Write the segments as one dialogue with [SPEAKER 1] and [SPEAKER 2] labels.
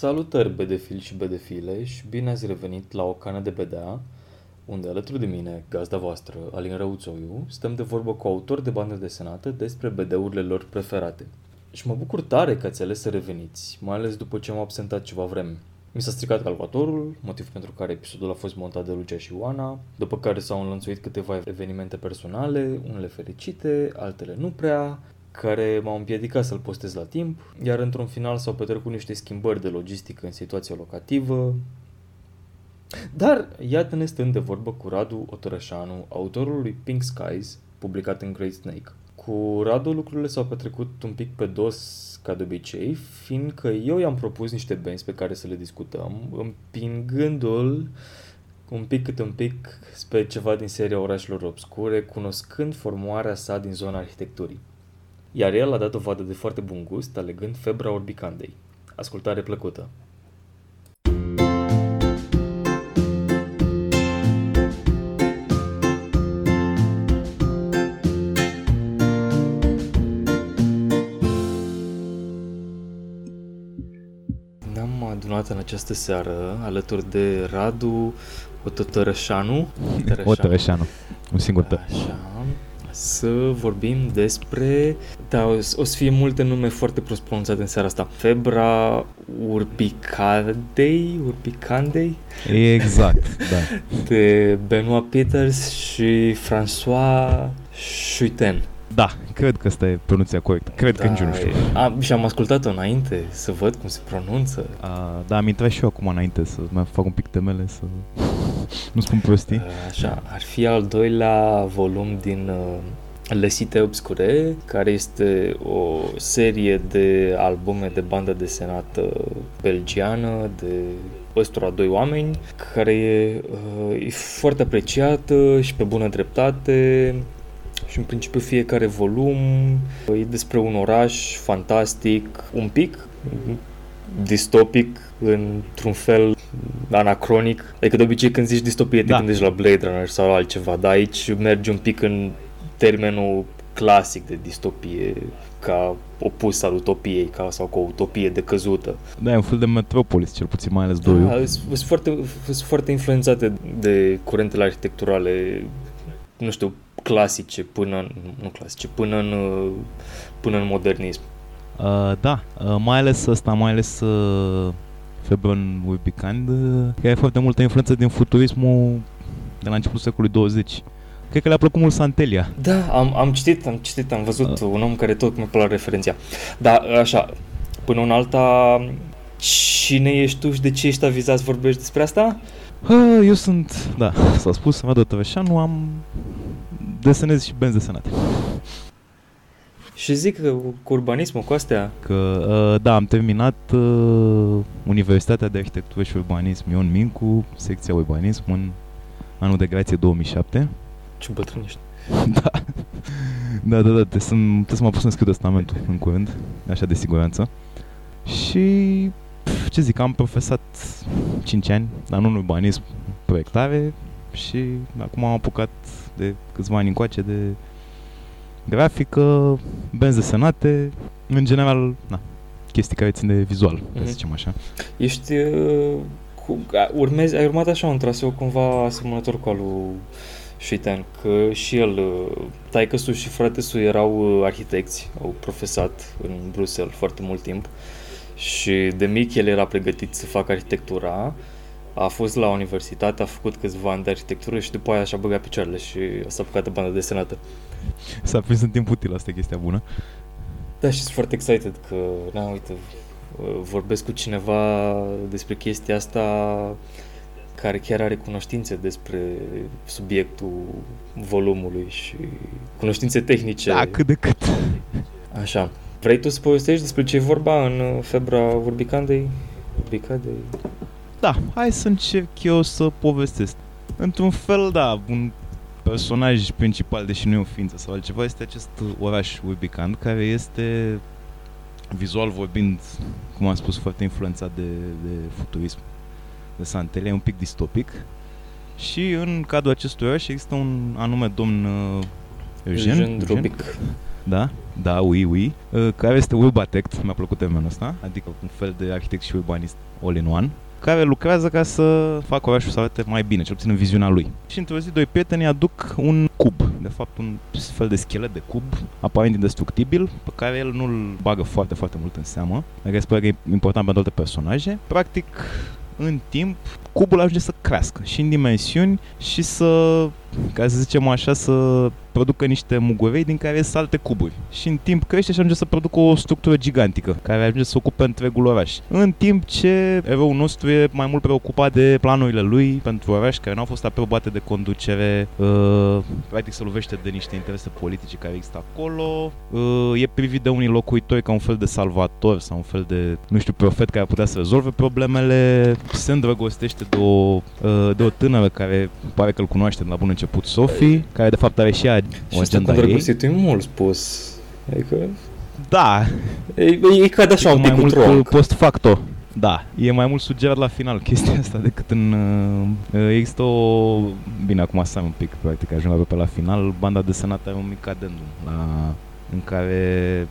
[SPEAKER 1] Salutări bedefili și bedefile și bine ați revenit la o cană de bedea, unde alături de mine, gazda voastră, Alin Răuțoiu, stăm de vorbă cu autori de bandă desenată despre bedeurile lor preferate. Și mă bucur tare că ați ales să reveniți, mai ales după ce m-am absentat ceva vreme. Mi s-a stricat calculatorul, motiv pentru care episodul a fost montat de Lucia și Oana, după care s-au înlănțuit câteva evenimente personale, unele fericite, altele nu prea, care m-au împiedicat să-l postez la timp, iar într-un final s-au petrecut niște schimbări de logistică în situația locativă. Dar iată-ne stând de vorbă cu Radu Otărășanu, autorul lui Pink Skies, publicat în Great Snake. Cu Radu lucrurile s-au petrecut un pic pe dos ca de obicei, fiindcă eu i-am propus niște benzi pe care să le discutăm, împingându-l un pic cât un pic spre ceva din seria orașelor obscure, cunoscând formarea sa din zona arhitecturii. Iar el a dat dovadă de foarte bun gust, alegând febra orbicandei. Ascultare plăcută! Ne-am adunat în această seară alături de Radu Ototărășanu.
[SPEAKER 2] Otărășanu, un singur tăr.
[SPEAKER 1] Așa, să vorbim despre... Da, o, o să fie multe nume foarte prost pronunțate în seara asta. Febra Urbicandei, Urbicandei,
[SPEAKER 2] Exact, da.
[SPEAKER 1] de Benoit Peters și François Chuiten.
[SPEAKER 2] Da, cred că asta e pronunția corectă. Cred că nici eu nu știu.
[SPEAKER 1] A, și am ascultat-o înainte să văd cum se pronunță.
[SPEAKER 2] A, da, am intrat și eu acum înainte să mai fac un pic temele, să nu spun prostii.
[SPEAKER 1] Așa, ar fi al doilea volum din uh, Lesite Obscure, care este o serie de albume de bandă desenată belgiană de ăstora doi oameni, care e, uh, e foarte apreciată și pe bună dreptate și în principiu fiecare volum e despre un oraș fantastic, un pic distopic, într-un fel anacronic. Adică de obicei când zici distopie te
[SPEAKER 2] Da.
[SPEAKER 1] gândești la Blade Runner sau altceva, dar aici mergi un pic în termenul clasic de distopie ca opus al utopiei ca, sau cu o utopie decăzută.
[SPEAKER 2] Da, e un fel de metropolis, cel puțin mai ales doi.
[SPEAKER 1] Da, sunt foarte, sunt foarte influențate de curentele arhitecturale, nu știu, clasice până în, nu clasice, până în, uh, până în modernism.
[SPEAKER 2] Uh, da, uh, mai ales ăsta, mai ales uh, Febron Urbicand, uh, care are foarte multă influență din futurismul de la începutul secolului 20. Cred că le-a plăcut mult Santelia.
[SPEAKER 1] Da, am, am citit, am citit, am văzut uh. un om care tot mi-a plăcut referenția. Da, așa, până în alta, cine ești tu și de ce ești avizat să vorbești despre asta?
[SPEAKER 2] Uh, eu sunt, da, s-a spus, Radu Tăveșanu, am desenez și benzi desenate.
[SPEAKER 1] Și zic că cu urbanismul, cu astea,
[SPEAKER 2] Că, uh, da, am terminat uh, Universitatea de Arhitectură și Urbanism Ion Mincu, secția Urbanism, în anul de grație 2007.
[SPEAKER 1] ce bătrân ești.
[SPEAKER 2] da. Da, da, da, trebuie să, trebuie să mă pus să scriu testamentul în curând, așa de siguranță. Și, pf, ce zic, am profesat 5 ani, dar nu în urbanism, proiectare și acum am apucat de câțiva ani încoace de grafică, benzi desenate, în general, na, chestii care țin de vizual, mm-hmm.
[SPEAKER 1] Mhm.
[SPEAKER 2] să zicem așa.
[SPEAKER 1] Ești, uh, cu, a- urmezi, ai urmat așa un traseu cumva asemănător cu al lui Șuitan, că și el, uh, taică și frate erau uh, arhitecți, au profesat în Bruxelles foarte mult timp și de mic el era pregătit să facă arhitectura, a fost la universitate, a făcut câțiva ani de arhitectură și după aia și-a băgat picioarele și s-a apucat de bandă desenată.
[SPEAKER 2] S-a prins în timp util, asta e chestia bună.
[SPEAKER 1] Da, și sunt foarte excited că, na, uite, vorbesc cu cineva despre chestia asta care chiar are cunoștințe despre subiectul volumului și cunoștințe tehnice.
[SPEAKER 2] Da, cât de cât.
[SPEAKER 1] Așa. Vrei tu să povestești despre ce e vorba în uh, Febra Urbicandei? Urbicandei?
[SPEAKER 2] Da, hai să încerc eu să povestesc. Într-un fel, da, un personaj principal, deși nu e o ființă sau altceva, este acest oraș Urbicand, care este, vizual vorbind, cum am spus, foarte influențat de, de futurism, de Santele, e un pic distopic. Și în cadrul acestui oraș există un anume domn uh, Eugen,
[SPEAKER 1] Eugen Drobic.
[SPEAKER 2] da, da, oui, oui, uh, care este Urbatect, mi-a plăcut termenul ăsta, adică un fel de arhitect și urbanist all-in-one, care lucrează ca să facă orașul să arate mai bine, cel puțin în viziunea lui. Și într-o zi, doi prieteni aduc un cub, de fapt un fel de schelet de cub, aparent indestructibil, pe care el nu-l bagă foarte, foarte mult în seamă, care spune că e important pentru alte personaje. Practic, în timp, cubul ajunge să crească și în dimensiuni și să, ca să zicem așa, să producă niște mugurei din care ies alte cuburi. Și în timp crește și ajunge să producă o structură gigantică, care ajunge să ocupe întregul oraș. În timp ce eroul nostru e mai mult preocupat de planurile lui pentru oraș, care nu au fost aprobate de conducere, uh, practic se lovește de niște interese politice care există acolo, uh, e privit de unii locuitori ca un fel de salvator sau un fel de, nu știu, profet care ar putea să rezolve problemele, se îndrăgostește de o, uh, de o tânără care pare că îl cunoaște de la bun început, Sophie, care de fapt are și ea
[SPEAKER 1] și o agenda ei. Și e mult spus. Adică...
[SPEAKER 2] Da.
[SPEAKER 1] E, e ca de așa un pic
[SPEAKER 2] mult tronc. post facto. Da, e mai mult sugerat la final chestia asta decât în... Uh, există o... Bine, acum să un pic, practic, ajung pe la final. Banda desenată are un mic adendum la, în care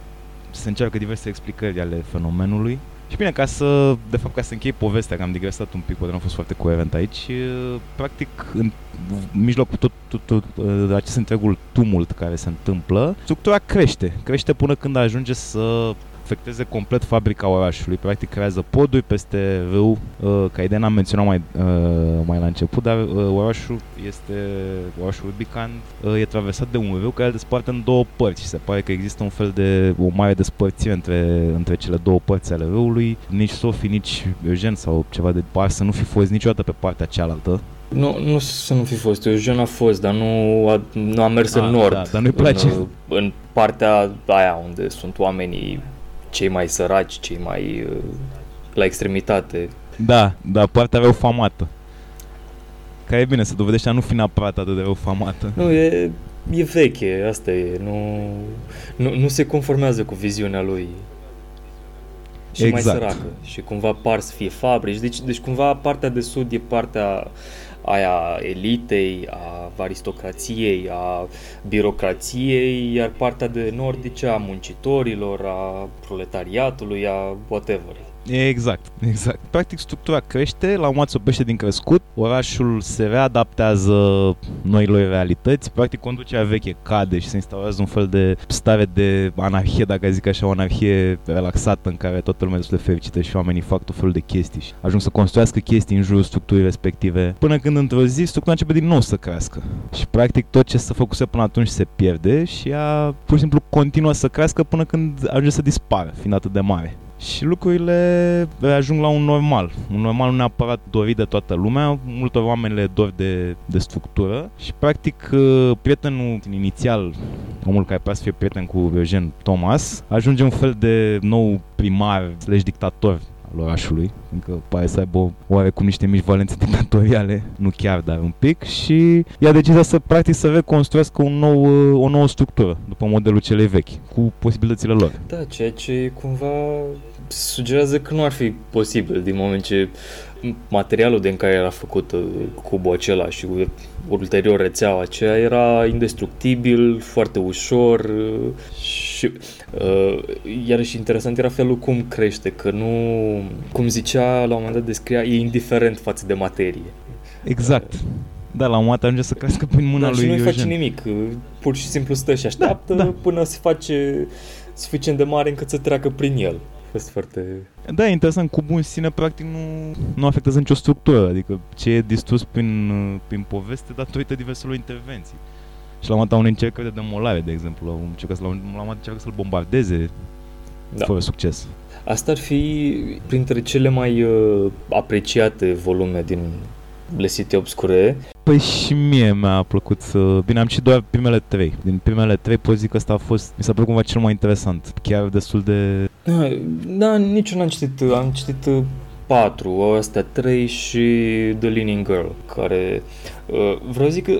[SPEAKER 2] se încearcă diverse explicări ale fenomenului și bine, ca să, de fapt, ca să închei povestea, că am digresat un pic, poate nu am fost foarte coerent aici, practic, în mijlocul tot, tot, tot acest întregul tumult care se întâmplă, structura crește, crește până când ajunge să afecteze complet fabrica orașului. Practic creează poduri peste râu, uh, ca idee n-am menționat mai, uh, mai la început, dar uh, orașul este, orașul Rubicand uh, e traversat de un râu care îl desparte în două părți și se pare că există un fel de o mare despărțire între, între cele două părți ale râului. Nici Sofie, nici Eugen sau ceva de par să nu fi fost niciodată pe partea cealaltă.
[SPEAKER 1] Nu, nu să nu fi fost, Eugen a fost, dar nu a, nu a mers a, în ah, nord. Da,
[SPEAKER 2] dar nu-i place.
[SPEAKER 1] În, în partea aia unde sunt oamenii cei mai săraci, cei mai uh, la extremitate.
[SPEAKER 2] Da, dar partea rău famată. Care e bine, se dovedește a nu fi neapărat atât de rău famată.
[SPEAKER 1] Nu, e, e veche, asta e, nu, nu, nu se conformează cu viziunea lui. Și exact. mai săracă. Și cumva par să fie fabrici. Deci, deci cumva partea de sud e partea aia elitei, a aristocrației, a birocrației, iar partea de nord e cea a muncitorilor, a proletariatului, a whatever.
[SPEAKER 2] Exact, exact. Practic structura crește, la un moment se oprește din crescut, orașul se readaptează noilor realități, practic conducerea veche cade și se instaurează un fel de stare de anarhie, dacă zic așa, o anarhie relaxată în care toată lumea este fericită și oamenii fac tot felul de chestii și ajung să construiască chestii în jurul structurii respective, până când într-o zi structura începe din nou să crească. Și practic tot ce se făcuse până atunci se pierde și ea pur și simplu continuă să crească până când ajunge să dispară, fiind atât de mare și lucrurile ajung la un normal. Un normal nu neapărat dorit de toată lumea, multor oameni le dor de, de structură și practic uh, prietenul inițial, omul care poate să fie prieten cu Eugen Thomas, ajunge un fel de nou primar slash dictator al orașului, încă pare să aibă oarecum niște mici valențe dictatoriale, nu chiar, dar un pic, și ea decide să practic să reconstruiască un nou, o nouă structură, după modelul celei vechi, cu posibilitățile lor.
[SPEAKER 1] Da, ceea ce cumva sugerează că nu ar fi posibil din moment ce materialul din care era făcut uh, cubul acela și ulterior rețeaua aceea era indestructibil, foarte ușor uh, și uh, iarăși interesant era felul cum crește, că nu, cum zicea la un moment dat descria, e indiferent față de materie.
[SPEAKER 2] Exact. Da, la un moment ajunge să crească prin mâna da, lui
[SPEAKER 1] și
[SPEAKER 2] nu
[SPEAKER 1] face nimic, pur și simplu stă și așteaptă da, da. până se face suficient de mare încât să treacă prin el fost foarte...
[SPEAKER 2] Da, e interesant, cubul în sine practic nu, nu afectează nicio structură, adică ce e distrus prin, prin poveste datorită diverselor intervenții. Și la un moment dat încercă de demolare, de exemplu, la un, încercă, la un moment încercă să-l bombardeze da. fără succes.
[SPEAKER 1] Asta ar fi printre cele mai uh, apreciate volume din Le City Obscure.
[SPEAKER 2] Păi și mie mi-a plăcut să... Bine, am citit doar primele trei. Din primele trei pot zic că ăsta a fost... Mi s-a plăcut cumva cel mai interesant. Chiar destul de...
[SPEAKER 1] Da, da nici nu am citit. Am citit uh, patru, astea trei și The Leaning Girl, care uh, vreau zic că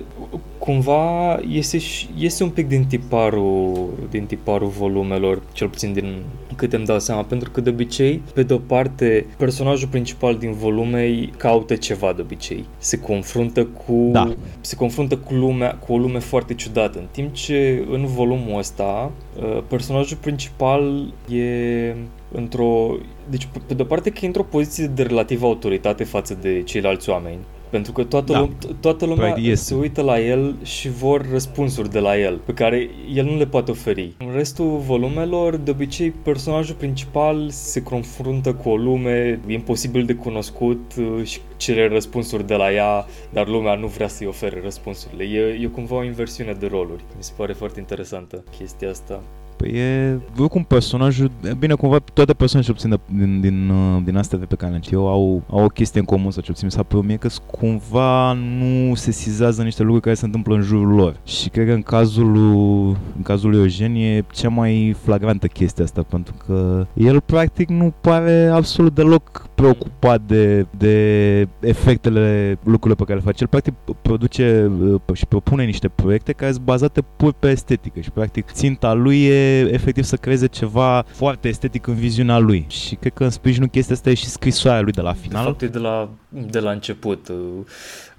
[SPEAKER 1] cumva iese, iese un pic din tiparul, din tiparul volumelor, cel puțin din câte îmi dau seama, pentru că de obicei, pe de o parte, personajul principal din volume caută ceva de obicei. Se confruntă cu da. se confruntă cu lumea, cu o lume foarte ciudată, în timp ce în volumul ăsta uh, personajul principal e într-o deci pe de o parte că e într-o poziție de relativă autoritate față de ceilalți oameni pentru că toată, da. lume, toată lumea se uită la el și vor răspunsuri de la el, pe care el nu le poate oferi. În restul volumelor, de obicei, personajul principal se confruntă cu o lume imposibil de cunoscut uh, și cere răspunsuri de la ea, dar lumea nu vrea să-i ofere răspunsurile. E, e cumva o inversiune de roluri. Mi se pare foarte interesantă chestia asta.
[SPEAKER 2] Păi e, cum personajul, bine, cumva toate personajele, ce obțin din, din, uh, din astea de pe care eu au, au o chestie în comun, sau ce obțin mi s-a mie că cumva nu se sizează niște lucruri care se întâmplă în jurul lor. Și cred că în cazul lui, în cazul lui Eugen e cea mai flagrantă chestie asta, pentru că el practic nu pare absolut deloc preocupat de, de efectele lucrurilor pe care le face. El practic produce uh, și propune niște proiecte care sunt bazate pur pe estetică și practic ținta lui e efectiv să creeze ceva foarte estetic în viziunea lui. Și cred că în sprijinul chestia asta e și scrisoarea lui de la final.
[SPEAKER 1] De fapt e de la, de la început. Uh,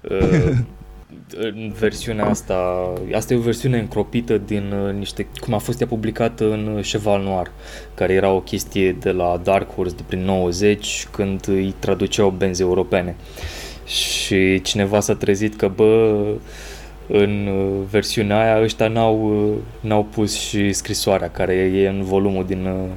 [SPEAKER 1] uh, în versiunea asta, asta e o versiune încropită din uh, niște, cum a fost ea publicată în Cheval Noir, care era o chestie de la Dark Horse de prin 90, când îi traduceau benzi europene. Și cineva s-a trezit că, bă, în uh, versiunea aia ăștia n-au, uh, n-au pus și scrisoarea care e în volumul din uh,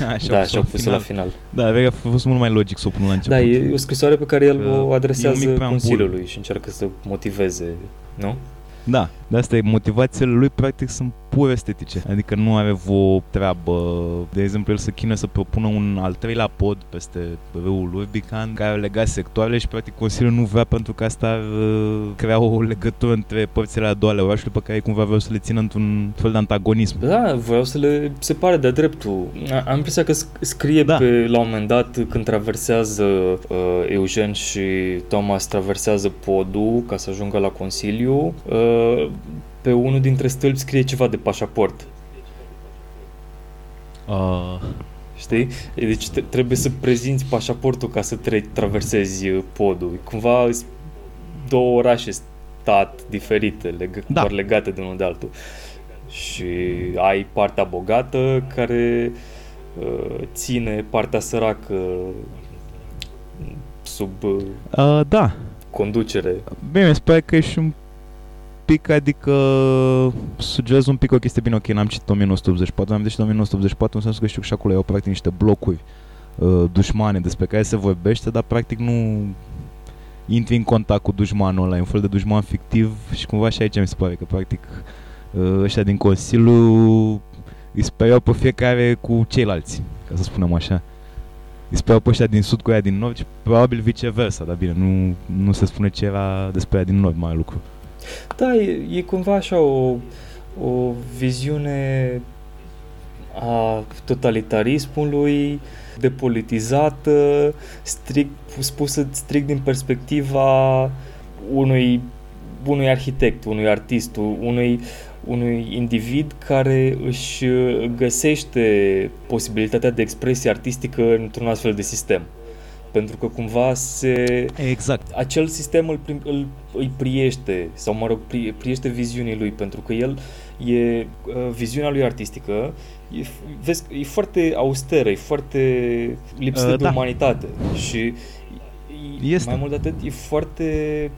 [SPEAKER 1] Așa da, și-au pus la final.
[SPEAKER 2] Da, a fost mult mai logic să o pună la început.
[SPEAKER 1] Da, e o scrisoare pe care el o adresează Consiliului și încearcă să motiveze, nu?
[SPEAKER 2] Da, de asta e motivațiile lui practic sunt pur estetice. Adică nu are o treabă, de exemplu, el să chinuie să propună un al treilea pod peste râul Urbican, care lega sectoarele și practic Consiliul nu vrea pentru că asta ar uh, crea o legătură între părțile a doua ale orașului pe care cumva vreau să le țină într-un fel de antagonism.
[SPEAKER 1] Da, vreau să le separe de dreptul. Am impresia că scrie da. pe, la un moment dat când traversează uh, Eugen și Thomas traversează podul ca să ajungă la Consiliu, uh, pe unul dintre stâlpi scrie ceva de pașaport. Uh. Știi? Deci trebuie să prezinți pașaportul ca să tre- traversezi uh, podul. Cumva două orașe stat diferite, leg- da. doar legate de unul de altul. Și ai partea bogată care uh, ține partea săracă sub uh,
[SPEAKER 2] da.
[SPEAKER 1] conducere.
[SPEAKER 2] Bine, mi se pare că e și un pic, adică sugerez un pic o chestie bine, ok, n-am citit 1984, am citit 1984 în sensul că știu că și acolo au practic niște blocuri uh, dușmane despre care se vorbește, dar practic nu intri în contact cu dușmanul ăla, e un fel de dușman fictiv și cumva și aici mi se pare că practic uh, ăștia din Consiliu îi speriau pe fiecare cu ceilalți, ca să spunem așa. Îi speriau pe ăștia din sud cu aia din nord și probabil viceversa, dar bine, nu, nu se spune ce era despre aia din nord mai lucru.
[SPEAKER 1] Da, e, e cumva așa o, o viziune a totalitarismului depolitizată, strict, spusă strict din perspectiva unui, unui arhitect, unui artist, unui, unui individ care își găsește posibilitatea de expresie artistică într-un astfel de sistem pentru că cumva se...
[SPEAKER 2] Exact.
[SPEAKER 1] Acel sistem îl, îl, îi priește, sau mă rog, pri, priește viziunii lui, pentru că el e, uh, viziunea lui artistică e, vezi, e foarte austeră, e foarte lipsită uh, de da. umanitate și este. mai mult de atât e foarte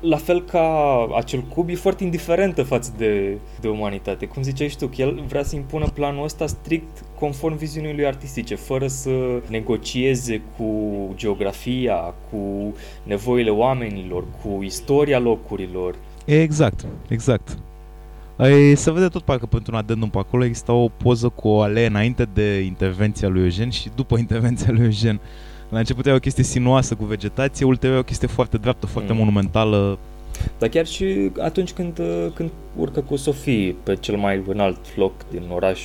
[SPEAKER 1] la fel ca acel cub, e foarte indiferentă față de, de umanitate. Cum ziceai și tu, că el vrea să impună planul ăsta strict conform viziunii lui artistice, fără să negocieze cu geografia, cu nevoile oamenilor, cu istoria locurilor.
[SPEAKER 2] Exact, exact. Ai, se vede tot parcă pentru un adendum pe acolo exista o poză cu o alee înainte de intervenția lui Eugen și după intervenția lui Eugen. La început era o chestie sinuoasă cu vegetație, ulterior o chestie foarte dreaptă, foarte mm. monumentală.
[SPEAKER 1] Dar chiar și atunci când, când urcă cu Sofie pe cel mai înalt loc din oraș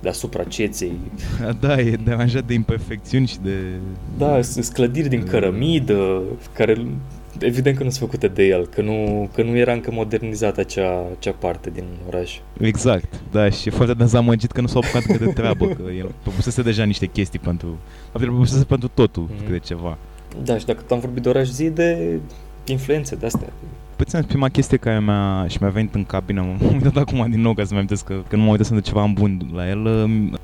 [SPEAKER 1] deasupra ceței.
[SPEAKER 2] Da, e deranjat de imperfecțiuni și de...
[SPEAKER 1] Da, sunt clădiri din cărămidă, care evident că nu sunt făcute de el, că nu, că nu era încă modernizată acea, acea parte din oraș.
[SPEAKER 2] Exact, da, și e foarte dezamăgit că nu s-au apucat de treabă, că el propusese deja niște chestii pentru, el propusese pentru totul, mm. câte ceva.
[SPEAKER 1] Da, și dacă am vorbit de oraș zi, de influențe de astea.
[SPEAKER 2] Păi ți prima chestie care mi-a, și mi-a venit în cabină, m-am uitat acum din nou ca să-mi amintesc că, că nu m-am uitat să ceva în bun la el. Um,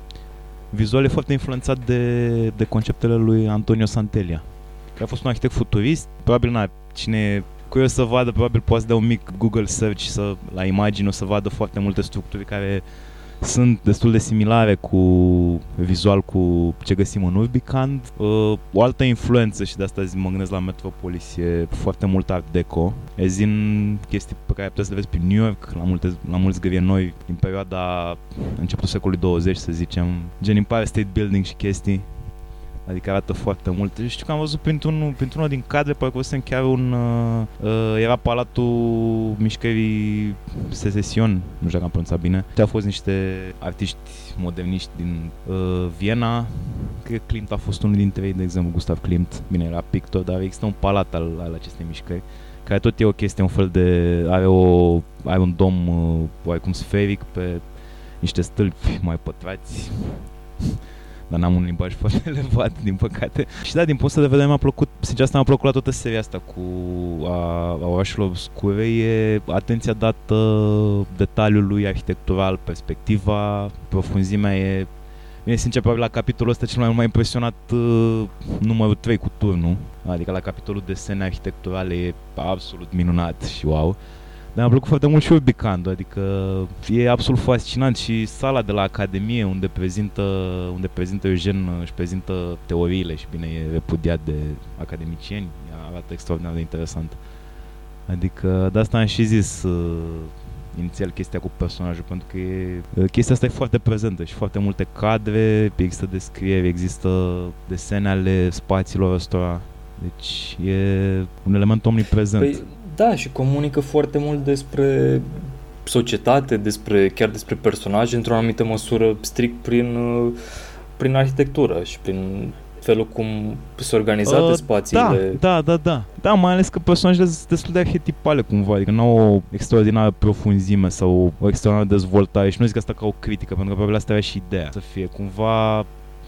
[SPEAKER 2] vizual e foarte influențat de, de conceptele lui Antonio Santelia, care a fost un arhitect futurist, probabil na, cine e curios să vadă, probabil poate să dea un mic Google search să, la imagine o să vadă foarte multe structuri care sunt destul de similare cu vizual cu ce găsim în Urbicand. Uh, o altă influență și de asta zi mă gândesc la Metropolis e foarte mult art deco. E zin chestii pe care puteți să le vezi pe New York, la, multe, la mulți gărie noi din perioada începutul secolului 20, să zicem, gen Empire State Building și chestii Adică arată foarte mult. Știu că am văzut printr-un, printr-unul din cadre, parcă văzusem chiar un... Uh, uh, era Palatul Mișcării Secesion, nu știu dacă am pronunțat bine. Au fost niște artiști moderniști din uh, Viena. Cred că Klimt a fost unul dintre ei, de exemplu, Gustav Klimt. Bine, era pictor, dar există un palat al, al acestei mișcări care tot e o chestie, un fel de... are, o, are un dom uh, oarecum sferic pe niște stâlpi mai pătrați dar n-am un limbaj foarte elevat, din păcate. Și da, din punctul de vedere mi-a plăcut, sincer asta mi-a plăcut la toată seria asta cu a, a orașelor obscure, e atenția dată detaliului arhitectural, perspectiva, profunzimea e Bine, sincer, probabil la capitolul ăsta cel mai mult m-a impresionat uh, numărul 3 cu turnul, adică la capitolul desene arhitecturale e absolut minunat și wow. Dar mi-a plăcut foarte mult și Urbicando, adică e absolut fascinant și sala de la Academie unde prezintă, unde prezintă Eugen, își prezintă teoriile și bine e repudiat de academicieni, arată extraordinar de interesant. Adică de asta am și zis uh, inițial chestia cu personajul, pentru că e, uh, chestia asta e foarte prezentă și foarte multe cadre, există descrieri, există desene ale spațiilor ăstora, deci e un element omniprezent. Păi,
[SPEAKER 1] da, și comunică foarte mult despre societate, despre, chiar despre personaje, într-o anumită măsură, strict prin, uh, prin arhitectură și prin felul cum sunt organizate uh, spațiile.
[SPEAKER 2] Da, da, da, da. Da, mai ales că personajele sunt destul de arhetipale cumva, adică nu au o extraordinară profunzime sau o extraordinară dezvoltare și nu zic asta ca o critică, pentru că probabil asta era și ideea, să fie cumva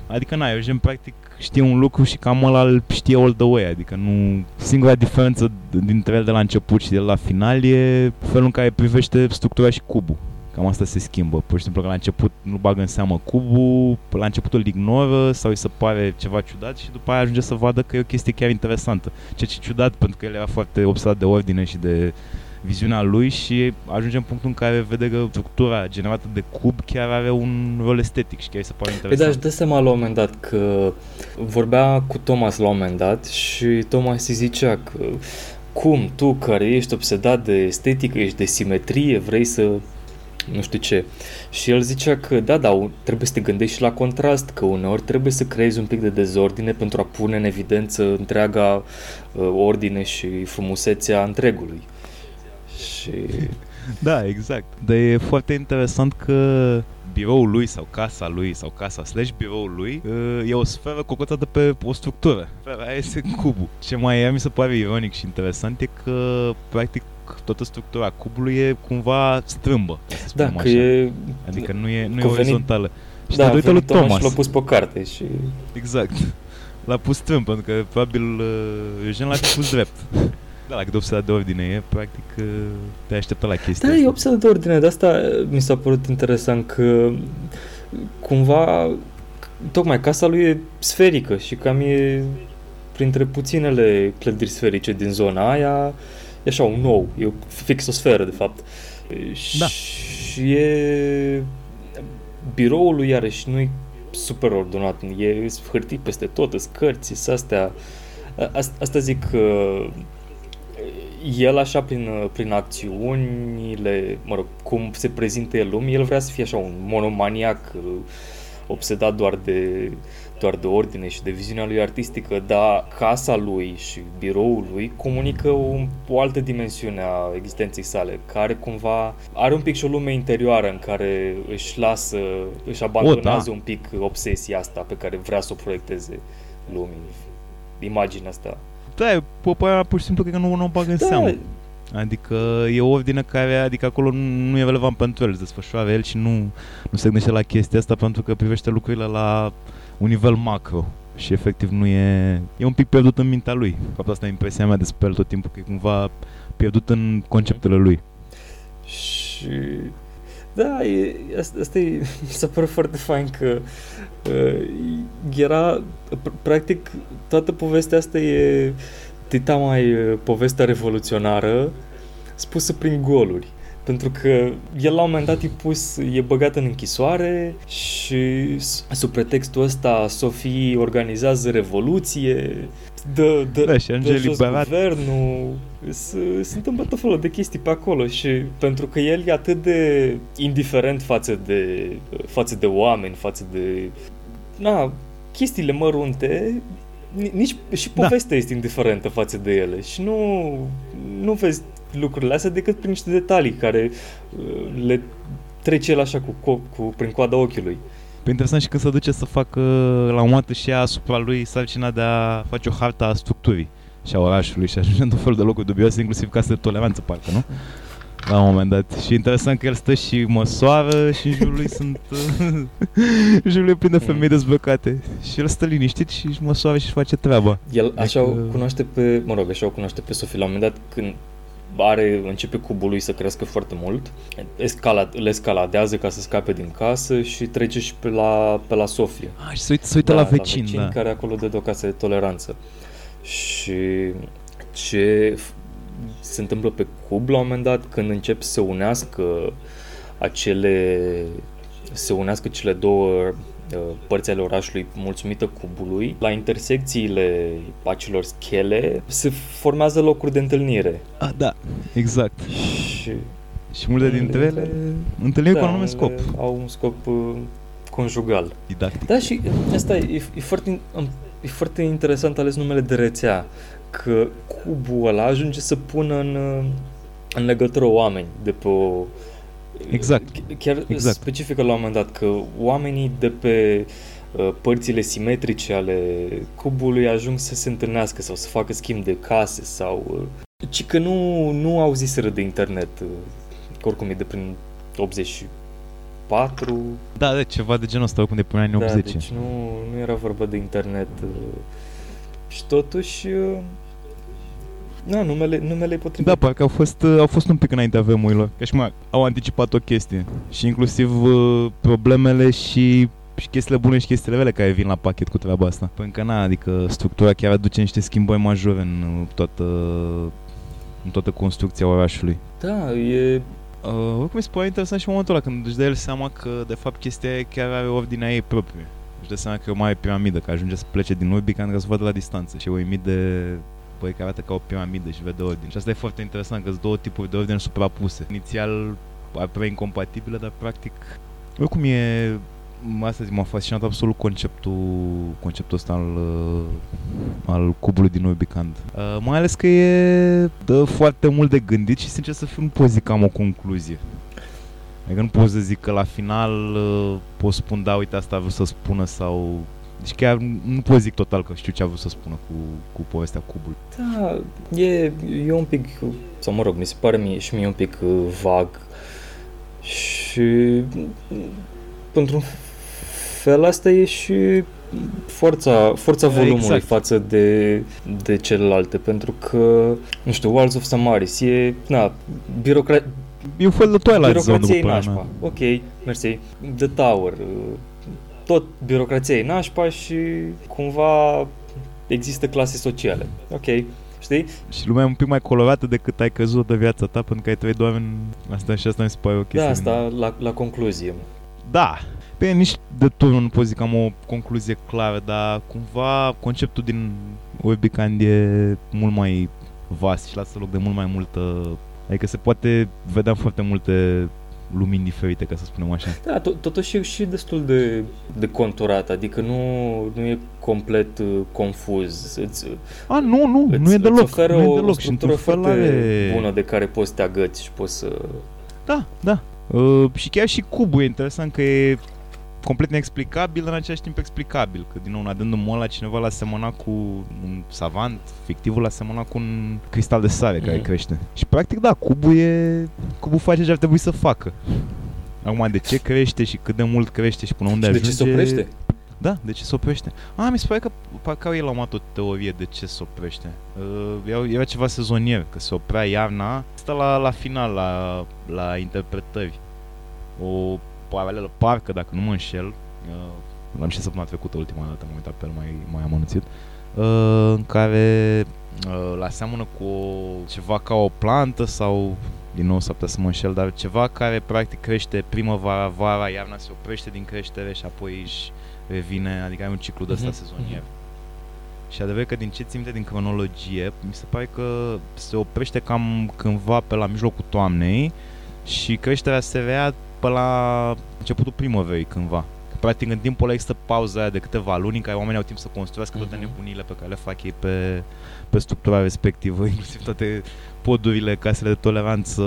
[SPEAKER 2] Adică na, Eugen practic știe un lucru și cam ăla îl știe all the way, adică nu... Singura diferență dintre el de la început și de la final e felul în care privește structura și cubul. Cam asta se schimbă. Pur și simplu că la început nu bagă în seamă cubul, la început îl ignoră sau îi se pare ceva ciudat și după aia ajunge să vadă că e o chestie chiar interesantă. Ceea ce e ciudat pentru că el era foarte obsedat de ordine și de viziunea lui și ajungem în punctul în care vede că structura generată de cub chiar are un rol estetic și chiar se pare interesant.
[SPEAKER 1] Păi da, își dă seama la un moment dat că vorbea cu Thomas la un moment dat și Thomas îi zicea că cum tu care ești obsedat de estetică, ești de simetrie, vrei să nu știu ce. Și el zicea că da, da, trebuie să te gândești și la contrast, că uneori trebuie să creezi un pic de dezordine pentru a pune în evidență întreaga uh, ordine și frumusețea întregului. Și...
[SPEAKER 2] Da, exact. Dar e foarte interesant că biroul lui sau casa lui sau casa slash biroul lui e o sferă cocotată pe o structură. Aia este cubul. Ce mai e, mi se pare ironic și interesant e că practic toată structura cubului e cumva strâmbă.
[SPEAKER 1] Da, că așa. e...
[SPEAKER 2] Adică nu e, nu e orizontală.
[SPEAKER 1] Și da, uite lui Thomas. l-a pus pe carte și...
[SPEAKER 2] Exact. L-a pus strâmb, pentru că probabil Eugen l-a pus drept. Da, la cât obsedat de ordine e, practic uh, te așteptă la chestia
[SPEAKER 1] Da, asta. e obsedat de ordine, de asta mi s-a părut interesant că cumva tocmai casa lui e sferică și cam e printre puținele clădiri sferice din zona aia, e așa un nou, e fix o sferă de fapt. Da. Și e biroul lui iarăși nu e super ordonat, e hârtii peste tot, scărți, astea. Asta zic el așa prin, prin acțiunile, mă rog, cum se prezintă el lumii, el vrea să fie așa un monomaniac obsedat doar de, doar de ordine și de viziunea lui artistică, dar casa lui și biroul lui comunică o, o altă dimensiune a existenței sale, care cumva are un pic și o lume interioară în care își lasă, își abandonează o, da. un pic obsesia asta pe care vrea să o proiecteze lumii, imaginea asta
[SPEAKER 2] Da, e părerea pur și simplu că nu, nu o bag în
[SPEAKER 1] Da,
[SPEAKER 2] seamă. Adică e o ordine care, adică acolo nu, nu e relevant pentru el, se desfășoară el și nu, nu se gândește la chestia asta pentru că privește lucrurile la un nivel macro. Și efectiv nu e... E un pic pierdut în mintea lui. Faptul asta e impresia mea despre el tot timpul, că e cumva pierdut în conceptele lui.
[SPEAKER 1] Și da, e, asta, asta e, mi s-a părut foarte fain că uh, era, pr- practic, toată povestea asta e tita mai uh, povestea revoluționară spusă prin goluri. Pentru că el la un moment dat e pus, e băgat în închisoare și s- sub pretextul ăsta Sofie organizează revoluție, dă, dă,
[SPEAKER 2] Da, și ajunge
[SPEAKER 1] dă jos
[SPEAKER 2] eliberat.
[SPEAKER 1] guvernul, se, se întâmplă tot felul de chestii pe acolo și pentru că el e atât de indiferent față de, față de oameni, față de na, chestiile mărunte, ni- nici și
[SPEAKER 2] Da.
[SPEAKER 1] povestea este indiferentă față de ele și nu, nu vezi lucrurile astea decât prin niște detalii care uh, le trece el așa cu, co- cu prin coada ochiului.
[SPEAKER 2] Păi interesant și când se duce să facă la un moment dat și ia asupra lui sarcina de a face o hartă a structurii și a orașului și ajunge în tot felul de locuri dubioase, inclusiv case de toleranță, parcă, nu? La un moment dat. Și e interesant că el stă și măsoară și în jurul lui sunt... în jurul lui e plin de femei dezbrăcate. Și el stă liniștit și își măsoară și își face treaba.
[SPEAKER 1] El așa o
[SPEAKER 2] Adică-
[SPEAKER 1] cunoaște pe, mă rog, așa o cunoaște pe Sofie la un moment dat când are, începe cubul lui să crească foarte mult, escala, le escaladează ca să scape din casă și trece și pe la, pe la Sofie.
[SPEAKER 2] Ah, și se uită, se uită la vecin,
[SPEAKER 1] la vecin
[SPEAKER 2] da.
[SPEAKER 1] care acolo dă de o casă de toleranță. Și ce f- se întâmplă pe cub la un moment dat când încep să se unească acele se unească cele două uh, părți ale orașului mulțumită cubului, la intersecțiile acelor schele se formează locuri de întâlnire.
[SPEAKER 2] Ah, da, exact.
[SPEAKER 1] Și
[SPEAKER 2] Și multe dintre ele întâlniri cu un anume
[SPEAKER 1] unele
[SPEAKER 2] scop.
[SPEAKER 1] Au un scop uh, conjugal.
[SPEAKER 2] Didactic.
[SPEAKER 1] Da, și asta e, e, foarte, e foarte interesant ales numele de rețea, că cubul ăla ajunge să pună în, în legătură oameni de pe o...
[SPEAKER 2] Exact.
[SPEAKER 1] Chiar
[SPEAKER 2] Exact.
[SPEAKER 1] specifică la un moment dat că oamenii de pe uh, părțile simetrice ale cubului ajung să se întâlnească sau să facă schimb de case sau... uh, Ci că nu, nu auziseră de internet, uh, că oricum e de prin 84,
[SPEAKER 2] Da, de ceva de genul ăsta, oricum de până în anii 80.
[SPEAKER 1] da, deci nu, nu era vorba de internet. Uh, Și totuși, uh, na, numele, numele e potrivit.
[SPEAKER 2] Da, parcă au fost, uh, au fost un pic înaintea vremurilor. Că și mai au anticipat o chestie. Și inclusiv uh, problemele și și chestiile bune și chestiile rele care vin la pachet cu treaba asta. Pentru că, na, adică structura chiar aduce niște schimbări majore în uh, toată, în toată construcția orașului.
[SPEAKER 1] Da, e...
[SPEAKER 2] Uh, oricum mi se pare interesant și momentul ăla când își dă el seama că de fapt chestia aia chiar are ordinea ei proprie. Își dă seama că e o mare piramidă, că ajunge să plece din Urbican ca să vadă la distanță și e uimit de băi care arată ca o piramidă și vede ordine. Și asta e foarte interesant, că sunt două tipuri de ordine suprapuse. Inițial ar părea incompatibile, dar practic oricum e astăzi m-a fascinat absolut conceptul, conceptul ăsta al, uh, al cubului din Urbicand. Uh, mai ales că e dă foarte mult de gândit și sincer să fiu nu pot zic că am o concluzie. Adică nu pot să zic că la final uh, pot spun da, uite asta a vrut să spună sau... Deci chiar nu pot zic total că știu ce a vrut să spună cu, cu povestea cubului.
[SPEAKER 1] Da, e, e un pic, sau mă rog, mi se pare mie, și mie un pic uh, vag și mm, pentru fel asta e și forța, forța volumului
[SPEAKER 2] Exact.
[SPEAKER 1] față de, de celelalte, pentru că, nu știu, Walls of Samaris e, na, birocra-
[SPEAKER 2] E un fel de Twilight Zone, după
[SPEAKER 1] birocrație e
[SPEAKER 2] părerea
[SPEAKER 1] nașpa.
[SPEAKER 2] mea.
[SPEAKER 1] Ok, mersi. The Tower, uh, tot birocrația e nașpa și cumva există clase sociale. Ok, știi?
[SPEAKER 2] Și lumea e un pic mai colorată decât ai căzut de viața ta pentru că ai trăit doar în asta și asta mi se pare o chestie.
[SPEAKER 1] Da,
[SPEAKER 2] din-
[SPEAKER 1] asta la, la concluzie.
[SPEAKER 2] Da. Bine, nici de turnul nu pot zic că am o concluzie clară, dar cumva conceptul din Urbicand e mult mai vast și lasă loc de mult mai multă... Adică se poate vedea foarte multe lumini diferite, ca să spunem așa.
[SPEAKER 1] Da, to- totuși e și destul de, de conturat, adică nu, nu e complet uh, confuz. Îți,
[SPEAKER 2] A, nu, nu,
[SPEAKER 1] îți,
[SPEAKER 2] nu e deloc.
[SPEAKER 1] îți oferă
[SPEAKER 2] nu e
[SPEAKER 1] o,
[SPEAKER 2] deloc.
[SPEAKER 1] o
[SPEAKER 2] și într-un
[SPEAKER 1] structură
[SPEAKER 2] fel
[SPEAKER 1] foarte
[SPEAKER 2] are...
[SPEAKER 1] bună de care poți să te agăți și poți să...
[SPEAKER 2] Da, da. Uh, și chiar și cubul e interesant că e complet inexplicabil, în același timp explicabil. Că, din nou, nadându-mă la cineva l-a semănat cu un savant, fictivul l-a semănat cu un cristal de sare mm. care crește. Și, practic, da, cubul e... Cubul face ce ar trebui să facă. Acum, de ce crește și cât de mult crește și până unde
[SPEAKER 1] și
[SPEAKER 2] ajunge...
[SPEAKER 1] de ce se oprește?
[SPEAKER 2] Da, de ce se oprește? Ah, mi se pare că parcă el a o teorie de ce se oprește. Uh, era ceva sezonier, că se oprea iarna. Asta la, la final, la, la interpretări. O paralelă, parcă, dacă nu mă înșel, uh, l-am și săptămâna trecută, ultima dată, am uitat pe el mai, mai amănunțit, uh, în care uh, la seamănă cu o, ceva ca o plantă sau din nou s-ar putea să mă înșel, dar ceva care practic crește primăvara, vara, iarna se oprește din creștere și apoi își revine, adică ai un ciclu de ăsta mm-hmm. sezonier. Și adevăr că din ce ținte din cronologie, mi se pare că se oprește cam cândva pe la mijlocul toamnei și creșterea se rea pe la începutul primăverii cândva. Că, practic în timpul ăla există pauza aia de câteva luni în care oamenii au timp să construiască toate mm-hmm. nebunile pe care le fac ei pe, pe structura respectivă, inclusiv toate podurile, casele de toleranță,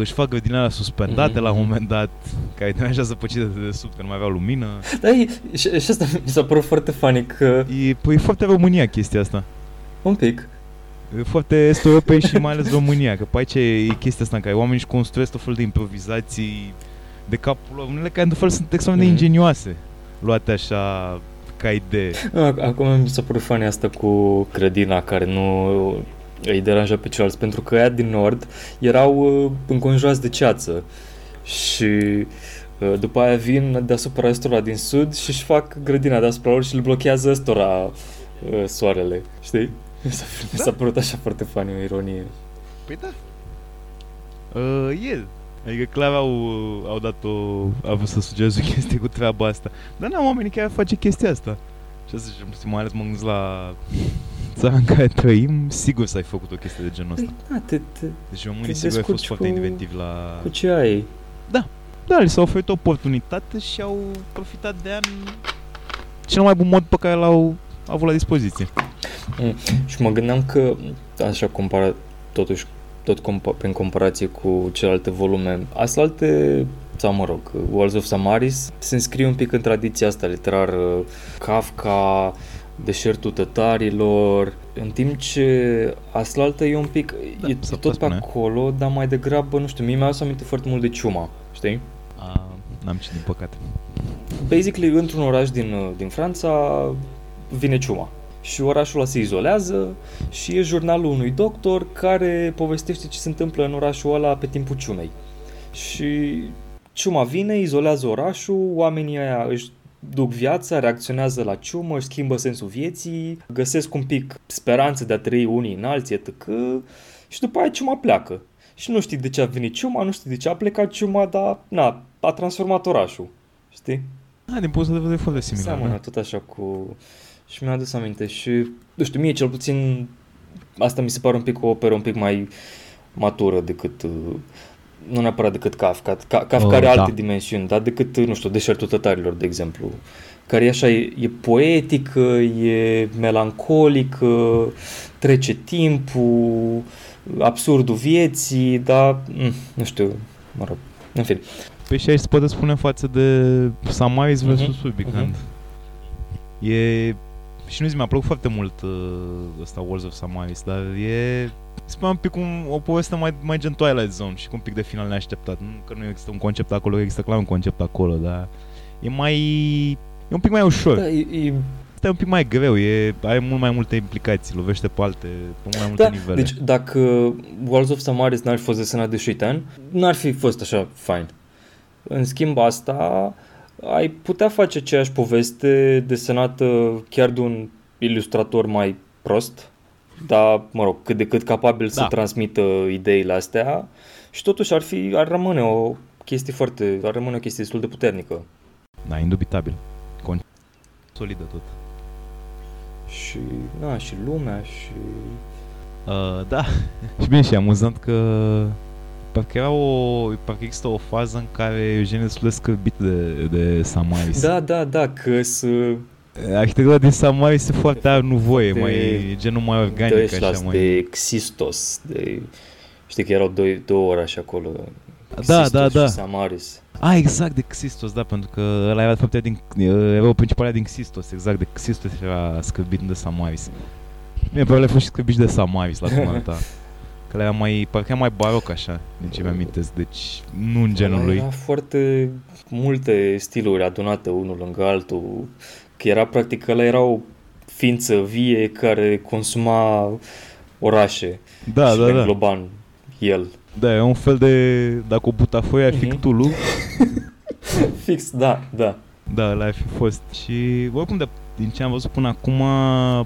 [SPEAKER 2] își fac grădinarea suspendate mm-hmm. la un moment dat, care deranjează pe cei de sub, că nu mai aveau lumină.
[SPEAKER 1] Da, e, și, și asta mi s-a părut foarte funny că...
[SPEAKER 2] E, păi, e foarte România chestia asta.
[SPEAKER 1] Un pic.
[SPEAKER 2] E foarte est europei și mai ales România, că pe aici e chestia asta în care oamenii își construiesc tot felul de improvizații de capul lor, unele care de fel sunt extrem de mm. ingenioase, luate așa ca idee.
[SPEAKER 1] Acum mi s-a părut funny asta cu grădina care nu îi deranja pe ceilalți, pentru că ea din nord erau uh, înconjurați de ceață și uh, după aia vin deasupra ăstora din sud și își fac grădina deasupra lor și le blochează ăstora uh, soarele, știi? Mi s-a, da. s-a părut așa foarte funny, o ironie.
[SPEAKER 2] Păi da. Uh, e. Adică clar au, au dat o... Au vrut să sugereze o chestie cu treaba asta. Dar n-am oamenii care face chestia asta. Și să zicem, mai ales mă gândesc la țara în care trăim, sigur să ai făcut o chestie de genul ăsta.
[SPEAKER 1] Păi, da, te, te,
[SPEAKER 2] deci românii sigur ai fost cu, foarte inventivi la...
[SPEAKER 1] Cu ce ai.
[SPEAKER 2] Da, da, li s-a oferit o oportunitate și au profitat de ea în cel mai bun mod pe care l-au avut la dispoziție.
[SPEAKER 1] Mm. Și mă gândeam că, așa comparat, totuși, tot compa- prin comparație cu celelalte volume, alte sau mă rog, Walls of Samaris se înscrie un pic în tradiția asta literară, Kafka, deșertul tătarilor, în timp ce Aslaltă e un pic, da, e tot pe acolo, dar mai degrabă, nu știu, mie mi-a aminte foarte mult de Ciuma, știi?
[SPEAKER 2] A, n-am citit, din păcate.
[SPEAKER 1] Basically, într-un oraș din, din Franța vine Ciuma. Și orașul ăla se izolează și e jurnalul unui doctor care povestește ce se întâmplă în orașul ăla pe timpul ciumei. Și ciuma vine, izolează orașul, oamenii aia își duc viața, reacționează la ciumă, își schimbă sensul vieții, găsesc un pic speranță de a trăi unii în alții, etc. Și după aia ciuma pleacă. Și nu știi de ce a venit ciuma, nu știi de ce a plecat ciuma, dar na, a transformat orașul. Știi?
[SPEAKER 2] Da, din punctul de vedere foarte similar.
[SPEAKER 1] Seamănă da? tot așa cu... Și mi-a adus aminte și, nu știu, mie cel puțin asta mi se pare un pic o operă un pic mai matură decât uh, nu neapărat decât Kafka. Kafka oh, are da. alte dimensiuni, dar decât, nu știu, deșertul tătarilor, de exemplu, care e așa, e, e poetică, e melancolică, trece timpul, absurdul vieții, dar, mm, nu știu, mă rog, în fine.
[SPEAKER 2] Păi și aici se poate spune față de Samaris vs. Uh-huh, Subicant. Uh-huh. E... Și nu zic, mi-a plăcut foarte mult uh, ăsta Wars of Samaris, dar e spune un pic un, o poveste mai, mai gen Twilight Zone și cu un pic de final neașteptat. Nu că nu există un concept acolo, există clar un concept acolo, dar e mai... e un pic mai ușor.
[SPEAKER 1] Da, e, e...
[SPEAKER 2] Asta e un pic mai greu, e, are mult mai multe implicații, lovește pe alte, pe mult mai multe
[SPEAKER 1] da,
[SPEAKER 2] nivele.
[SPEAKER 1] Deci dacă Walls of Samaris n-ar fi fost desenat de Shuitan, n-ar fi fost așa fine. În schimb asta, ai putea face aceeași poveste desenată chiar de un ilustrator mai prost, dar, mă rog, cât de cât capabil da. să transmită ideile astea și totuși ar fi, ar rămâne o chestie foarte, ar rămâne o chestie destul de puternică.
[SPEAKER 2] Da, indubitabil. Con- solidă tot.
[SPEAKER 1] Și, da, și lumea și...
[SPEAKER 2] Uh, da, și bine și amuzant că parcă era o, parcă există o fază în care Eugenie destul de scârbit de, de Samaris.
[SPEAKER 1] Da, da, da, că să
[SPEAKER 2] Arhitectura din Samar este foarte arnuvoie, mai, genul mai organic.
[SPEAKER 1] De, așa, mai... de Xistos, de... Știi că erau doi, două orașe acolo.
[SPEAKER 2] Da, da, da.
[SPEAKER 1] Samaris.
[SPEAKER 2] Ah, exact, de Xistos, da, pentru că ăla era de fapt din, erau principalea din Xistos, exact, de Xistos era scăbit de Samaris. Bine, probabil a fost și scăbit de Samaris la cum arăta. Că era mai, parcă era mai baroc așa, din ce mi-amintesc, deci nu în genul lui.
[SPEAKER 1] Era foarte multe stiluri adunate unul lângă altul, că era practic, ăla era o ființă vie care consuma orașe
[SPEAKER 2] Da,
[SPEAKER 1] și
[SPEAKER 2] da,
[SPEAKER 1] le
[SPEAKER 2] da.
[SPEAKER 1] engloba în el.
[SPEAKER 2] Da, e un fel de, dacă o butafoie ar fi
[SPEAKER 1] Mhm.
[SPEAKER 2] Cthulhu,
[SPEAKER 1] Fix, da, da.
[SPEAKER 2] da, ăla ar fi fost. Și oricum, de, din ce am văzut până acum,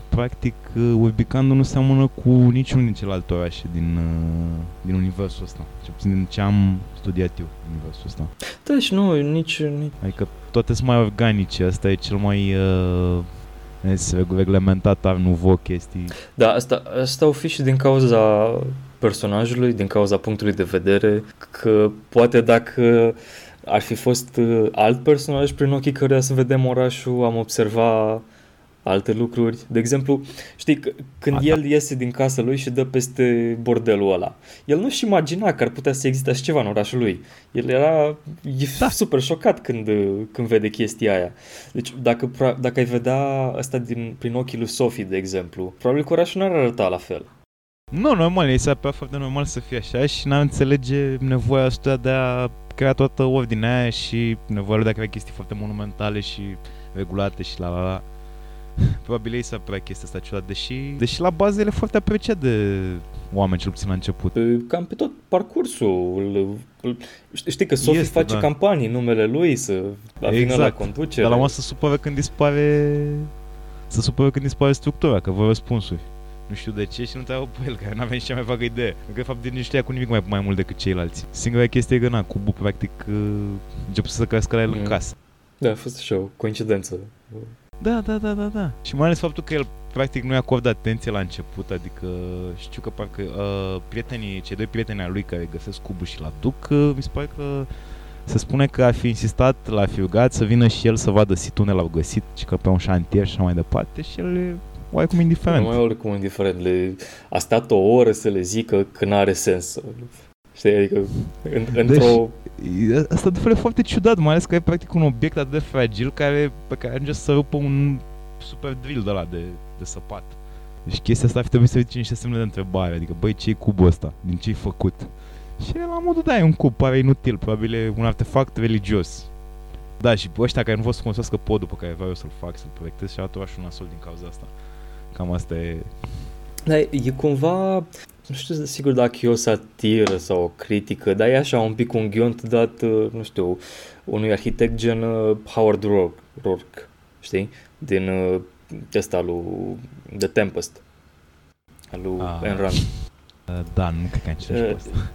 [SPEAKER 2] practic, Urbicandu nu seamănă cu niciunul din celelalte orașe din, uh, din universul ăsta. Ce puțin din ce am studiat eu, universul ăsta.
[SPEAKER 1] Da, și nu, nici, nici
[SPEAKER 2] Adică toate sunt mai organice, asta e cel mai uh, zis, reg- reglementat, ar nu vă chestii.
[SPEAKER 1] Da, asta, asta o fi și din cauza personajului, din cauza punctului de vedere, că poate dacă ar fi fost uh, alt personaj prin ochii căruia să vedem orașul, am observat alte lucruri. De exemplu, știi, c- când
[SPEAKER 2] A,
[SPEAKER 1] el iese din casa lui și dă peste bordelul ăla, el nu-și imagina că ar putea să existe așa ceva în orașul lui. El era e
[SPEAKER 2] Da.
[SPEAKER 1] super șocat când, uh, când vede chestia aia. Deci dacă, pra- dacă ai vedea asta din, prin ochii lui Sophie, de exemplu, probabil că orașul n-ar arăta la fel.
[SPEAKER 2] Nu, normal, ei s-ar părea foarte normal să fie așa și n-ar înțelege nevoia asta de a crea toată ordinea aia și nevoia lui de a crea chestii foarte monumentale și regulate și la la la. Probabil ei s-ar părea chestia asta ciudat, deși, deși la bază el e foarte apreciat de oameni, cel puțin la început.
[SPEAKER 1] Pe- Cam pe tot parcursul. Îl, îl, știi știi că Sophie
[SPEAKER 2] Este,
[SPEAKER 1] face
[SPEAKER 2] da.
[SPEAKER 1] campanii în numele lui să vină la
[SPEAKER 2] Exact.
[SPEAKER 1] conducere.
[SPEAKER 2] Dar la urmă se supără când dispare se supără când dispare structura, că vă răspunsuri. Nu știu de ce și nu întreabă pe el, care n-avea nici cea mai vagă idee. Că de fapt nu știa cu nimic mai, mai mult decât ceilalți. Singura chestie e că na, cubul practic uh, început să crească la el
[SPEAKER 1] Mm.
[SPEAKER 2] în casă.
[SPEAKER 1] Da, a fost așa o coincidență.
[SPEAKER 2] Da, da, da, da, da. Și mai ales faptul că el practic nu-i acordă atenție la început, adică știu că parcă uh, prietenii, cei doi prieteni ai lui care găsesc cubul și-l aduc, uh, mi se pare că se spune că ar fi insistat, l-ar fi rugat să vină și el să vadă situl unde l-au găsit și că pe un șantier și așa mai departe și el e oarecum indiferent.
[SPEAKER 1] Nu mai oricum indiferent. Le, a stat o oră să le zică că n-are sens. Știi, adică în, într-o...
[SPEAKER 2] E- Asta de fel e foarte ciudat, mai ales că e practic un obiect atât de fragil care, pe care ajunge să rupă un super drill de la de, de săpat. Deci chestia asta ar fi trebuit să ridice niște semne de întrebare, adică băi, ce-i cubul ăsta? Din ce-i făcut? Și el la modul, da, e un cub, pare inutil, probabil e un artefact religios. Da, și pe ăștia care nu vor să construiască podul pe care vreau eu să-l fac, să-l proiectez și arată orașul nasol din cauza asta. Cam asta e...
[SPEAKER 1] Dar e cumva, nu știu sigur dacă e o satiră sau o critică, dar e așa un pic un ghiont dat, uh, nu știu, unui arhitect gen uh, Howard Rourke, Rourke știi? Din uh, ăsta lui The Tempest, al lui
[SPEAKER 2] Ah.
[SPEAKER 1] Ayn Rand.
[SPEAKER 2] Uh, Da, nu cred că am citit și pe
[SPEAKER 1] Uh,
[SPEAKER 2] asta.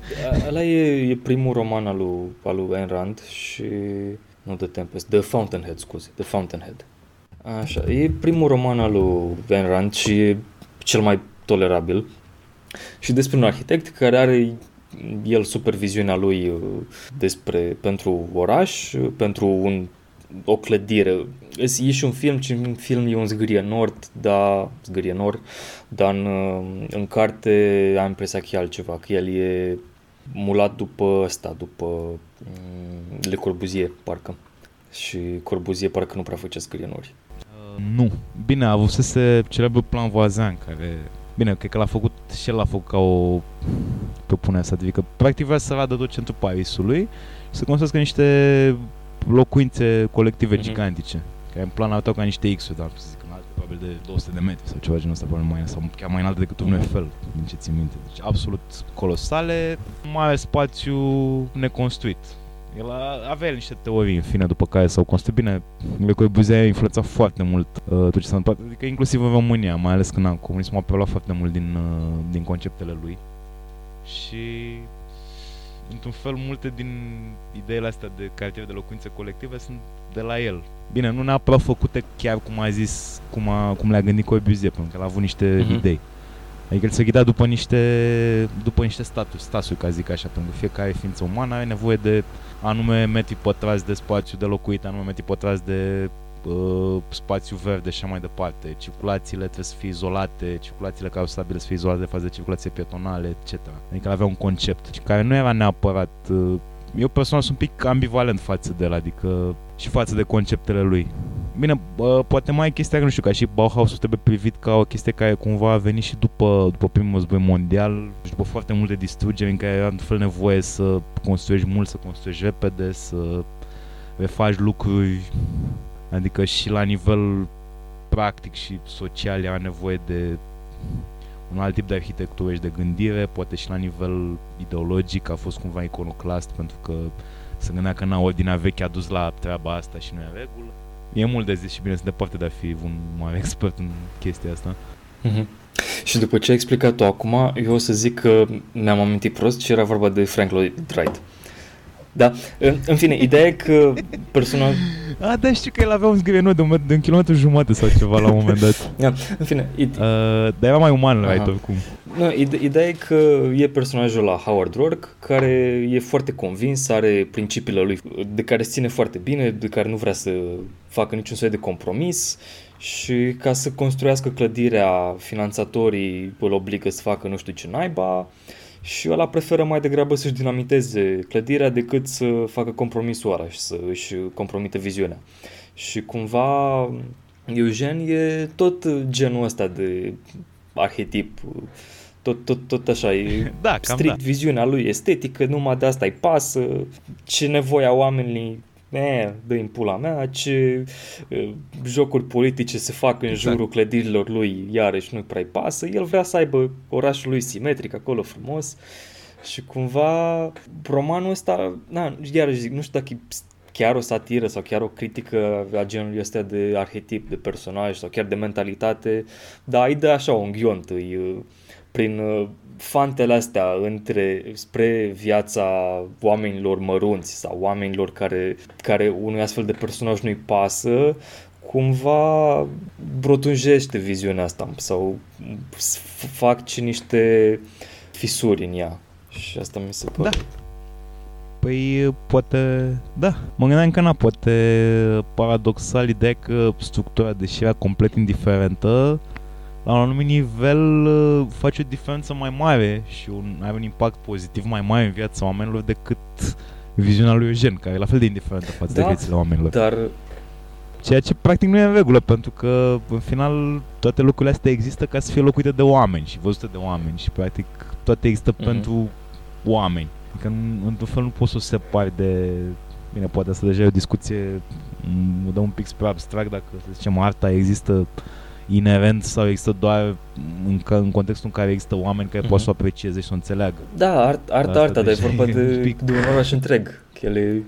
[SPEAKER 1] Ăla e, e primul roman al lui, al lui Ayn Rand și... Nu The Tempest, The Fountainhead, scuze, The Fountainhead. Așa, e primul roman al lui Ayn Rand și e cel mai tolerabil. Și despre un arhitect care are el superviziunea lui uh, despre, pentru oraș, uh, pentru un, o clădire. E e și un film, și în film e un zgârie nord, da, zgârie nord, dar în, uh, în carte am impresia că e altceva, că el e mulat după ăsta, după mm, Le Corbusier, parcă. Și Corbusier parcă nu prea făcea scrie-nori.
[SPEAKER 2] Uh, Nu. Bine, a avusese celebrul plan Voisin, care... Bine, cred că l-a făcut și el l-a făcut ca o propunere să adică practic vrea să vadă tot centrul Parisului și să construiască niște locuințe colective
[SPEAKER 1] Mhm.
[SPEAKER 2] gigantice, care în plan arătau ca niște X-uri, dar să zic înalte, probabil de 200 de metri sau ceva genul ăsta, probabil mai, sau chiar mai înalte decât un
[SPEAKER 1] Mhm.
[SPEAKER 2] Eiffel, din ce țin minte. Deci absolut colosale, mare spațiu neconstruit. El a, avea el niște teorii, în fine, după care s-au construit. Bine, Le Corbusier a influențat foarte mult uh, tot ce s-a întâmplat, adică inclusiv în România, mai ales când na, comunismul a preluat foarte mult din, uh, din conceptele lui. Și într-un fel multe din ideile astea de cartiere de locuințe colective sunt de la el. Bine, nu neapărat făcute chiar cum a zis, cum, a, cum le-a gândit Corbusier, pentru că el a avut niște
[SPEAKER 1] Mhm.
[SPEAKER 2] idei. Adică el se ghida după niște, după niște status, stasuri, ca zic așa, pentru că fiecare ființă umană are nevoie de anume metri pătrați de spațiu de locuit, anume metri pătrați de uh, spațiu verde și așa mai departe. Circulațiile trebuie să fie izolate, circulațiile carosabile să fie izolate de față de circulație pietonale, etc. Adică el avea un concept și care nu era neapărat uh, eu personal sunt un pic ambivalent față de el, adică și față de conceptele lui. Bine, bă, poate mai e chestia că nu știu, ca și Bauhaus trebuie privit ca o chestie care cumva a venit și după, după primul război mondial și după foarte multe distrugeri în care era fel nevoie să construiești mult, să construiești repede, să refaci lucruri, adică și la nivel practic și social era nevoie de un alt tip de arhitectură și de gândire, poate și la nivel ideologic a fost cumva iconoclast pentru că se gândea că na, ordinea veche a dus la treaba asta și nu e regulă. E mult de zis și bine, sunt departe de a fi un mare expert în chestia asta.
[SPEAKER 1] Mm-hmm. Și după ce ai explicat-o acum, eu o să zic că mi-am amintit prost și era vorba de Frank Lloyd Wright. Da, în, în fine, ideea e că personal...
[SPEAKER 2] A, da, știu că el avea un zgârienot de un, de un kilometru jumate sau ceva la un moment dat.
[SPEAKER 1] Da, în fine...
[SPEAKER 2] Id- uh, dar era mai uman, Wright, oricum.
[SPEAKER 1] No, ide- ideea e că e personajul la Howard Rourke care e foarte convins, are principiile lui de care se ține foarte bine, de care nu vrea să facă niciun soi de compromis și ca să construiască clădirea, finanțatorii îl obligă să facă nu știu ce naiba și ăla preferă mai degrabă să-și dinamiteze clădirea decât să facă compromisul ăla și să își compromite viziunea. Și cumva Eugen e tot genul ăsta de arhetip tot, tot, tot așa, e
[SPEAKER 2] da,
[SPEAKER 1] strict
[SPEAKER 2] da.
[SPEAKER 1] viziunea lui estetică, numai de asta îi pasă, ce nevoia oamenii e, dă în pula mea, ce uh, jocuri politice se fac în exact. jurul clădirilor lui, iarăși nu-i prea pasă, el vrea să aibă orașul lui simetric acolo frumos și cumva romanul ăsta, na, iarăși zic, nu știu dacă e chiar o satiră sau chiar o critică a genului ăsta de arhetip, de personaj sau chiar de mentalitate, dar îi dă așa un ghiont, îi, prin fantele astea între, spre viața oamenilor mărunți sau oamenilor care, care unui astfel de personaj nu-i pasă, cumva brotunjește viziunea asta sau fac ce niște fisuri în ea. Și asta mi se pare.
[SPEAKER 2] Da. Păi poate, da, mă gândeam că na, poate paradoxal ideea că structura, deși era complet indiferentă, la un anumit nivel uh, face o diferență mai mare și un, are un impact pozitiv mai mare în viața oamenilor decât viziunea lui Eugen, care e la fel de indiferentă față da, de viețile oamenilor.
[SPEAKER 1] Dar
[SPEAKER 2] Ceea ce practic nu e în regulă, pentru că în final toate lucrurile astea există ca să fie locuite de oameni și văzute de oameni și practic toate există mm-hmm. pentru oameni. Adică într-un fel nu poți să o separi de... Bine, poate asta deja e o discuție, mă dă un pic spre abstract dacă, să zicem, arta există inerent sau există doar în, în contextul în care există oameni care mm-hmm. pot să o aprecieze și să o înțeleagă.
[SPEAKER 1] Da, art, arta, arta, dar e vorba de, de un oraș întreg, că el e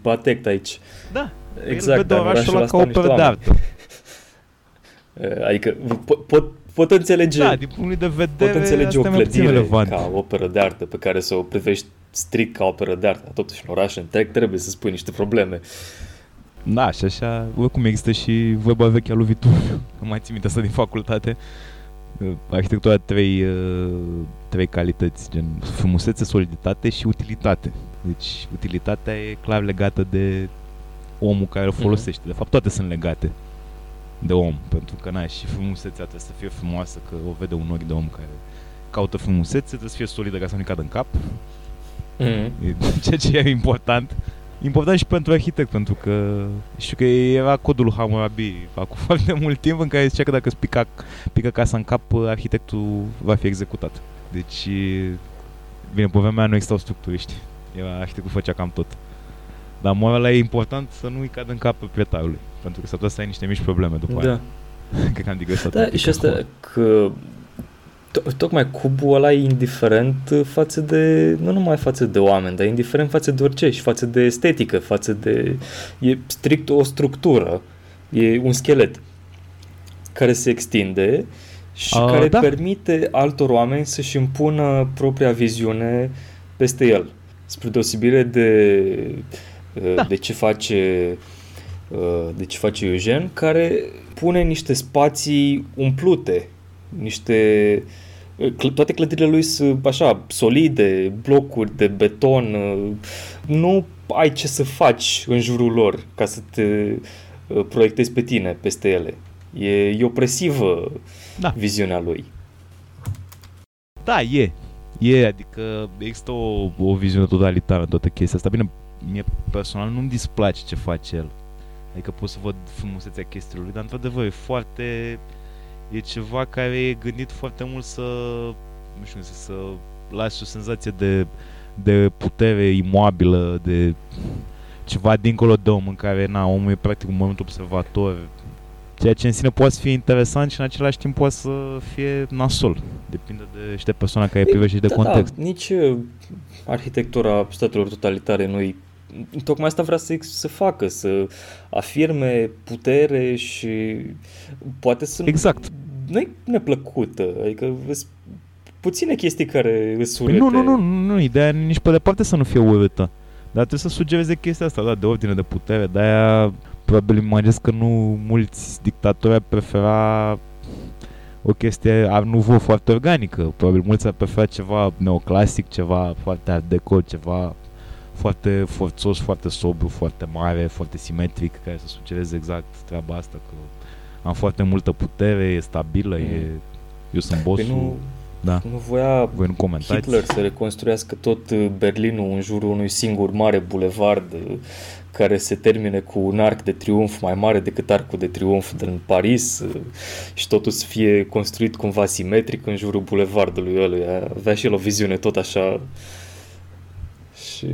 [SPEAKER 1] batect aici.
[SPEAKER 2] Da,
[SPEAKER 1] exact,
[SPEAKER 2] el vede orașul ăla ca o de artă.
[SPEAKER 1] Adică pot, pot înțelege,
[SPEAKER 2] da, din punct de vedere,
[SPEAKER 1] pot înțelege o clădire ca operă de artă pe care să o privești strict ca operă de artă. Totuși, în oraș întreg trebuie să spui niște probleme.
[SPEAKER 2] Da, și așa, oricum există și vorba veche a lui Vitruviu. Nu mai țin minte asta din facultate. Arhitectura trei, uh, trei calități, gen frumusețe, soliditate și utilitate. Deci utilitatea e clar legată de omul care o mhm. folosește. De fapt, toate sunt legate de om, pentru că na, și frumusețea trebuie să fie frumoasă, că o vede un ochi de om care caută frumusețe, trebuie să fie solidă ca să nu cadă în cap. Mm-hmm. Ceea ce e important. Important și pentru arhitect, pentru că știu că era codul Hammurabi acum foarte mult timp în care zicea că dacă îți pica, pică casa în cap, arhitectul va fi executat. Deci, bine, pe vremea nu existau structuriști. Era, arhitectul făcea cam tot. Dar morala e important să nu-i cadă în cap proprietarului, pentru că s-ar putea să ai niște mici probleme după
[SPEAKER 1] da.
[SPEAKER 2] aia. Cred că am digresat
[SPEAKER 1] Da, și asta că tocmai cubul ăla e indiferent față de, nu numai față de oameni, dar e indiferent față de orice și față de estetică, față de, e strict o structură, e un schelet care se extinde și A, care da. permite altor oameni să-și impună propria viziune peste el. Spre deosebire de, da. de ce face de ce face Eugen, care pune niște spații umplute, niște toate clădirile lui sunt așa, solide, blocuri de beton, nu ai ce să faci în jurul lor ca să te uh, proiectezi pe tine peste ele. E, e opresivă da. viziunea lui.
[SPEAKER 2] Da, e. E, adică există o, o viziune totalitară în toată chestia asta. Bine, mie personal nu-mi displace ce face el. Adică pot să văd frumusețea chestiilor, dar într-adevăr e foarte... E ceva care e gândit foarte mult să... Nu știu, să lași o senzație de, de putere imobilă, de ceva dincolo de om, în care na, omul e practic un moment observator, ceea ce în sine poate fi interesant și în același timp poate să fie nasol. Depinde de și de persoana care privește și de
[SPEAKER 1] da,
[SPEAKER 2] context.
[SPEAKER 1] Da, nici uh, arhitectura statelor totalitare nu tocmai asta vrea să, să facă, să afirme putere și poate să
[SPEAKER 2] exact.
[SPEAKER 1] nu e neplăcută, adică puține chestii care îs
[SPEAKER 2] urâte. Păi nu, nu, nu, nu, nu, ideea nici pe departe să nu fie urâtă. Dar trebuie să sugereze chestia asta, da, de ordine de putere, de-aia probabil imaginez că nu mulți dictatori ar prefera o chestie ar nu vă foarte organică. Probabil mulți ar prefera ceva neoclasic, ceva foarte art deco, ceva foarte forțos, foarte sobru, foarte mare, foarte simetric, care să sugereze exact treaba asta, că am foarte multă putere, e stabilă, mm. e, eu sunt păi bossul. Păi nu, da.
[SPEAKER 1] nu voia Voi nu Hitler să reconstruiască tot Berlinul în jurul unui singur mare bulevard care se termine cu un arc de triumf mai mare decât arcul de triumf din Paris și totul să fie construit cumva simetric în jurul bulevardului ăluia. Avea și el o viziune tot așa și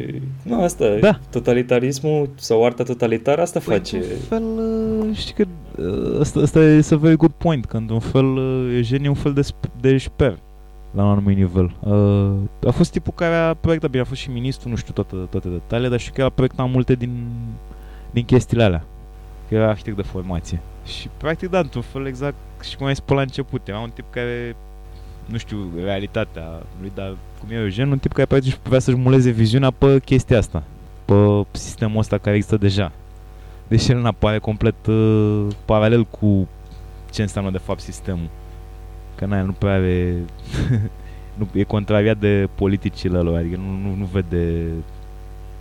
[SPEAKER 1] nu, asta da. totalitarismul sau arta totalitară asta păi, face.
[SPEAKER 2] Un fel, uh, știi că uh, asta, asta e a very good point, când un fel uh, Eugen e un fel de, de șper la un anumit nivel. Uh, a fost tipul care a proiectat, bine, a fost și ministru, nu știu toate, toate detaliile, dar știu că a proiectat multe din, din chestiile alea. Că era arhitect de formație. Și practic, da, într-un fel exact și cum ai spus la început, era un tip care, nu știu, realitatea lui, dar cum e Eugen, un tip care practic vrea să-și muleze viziunea pe chestia asta, pe sistemul ăsta care există deja. Deși el apare complet uh, paralel cu ce înseamnă de fapt sistemul că n nu prea are... nu, e contrariat de politicile lor, adică nu, nu, nu vede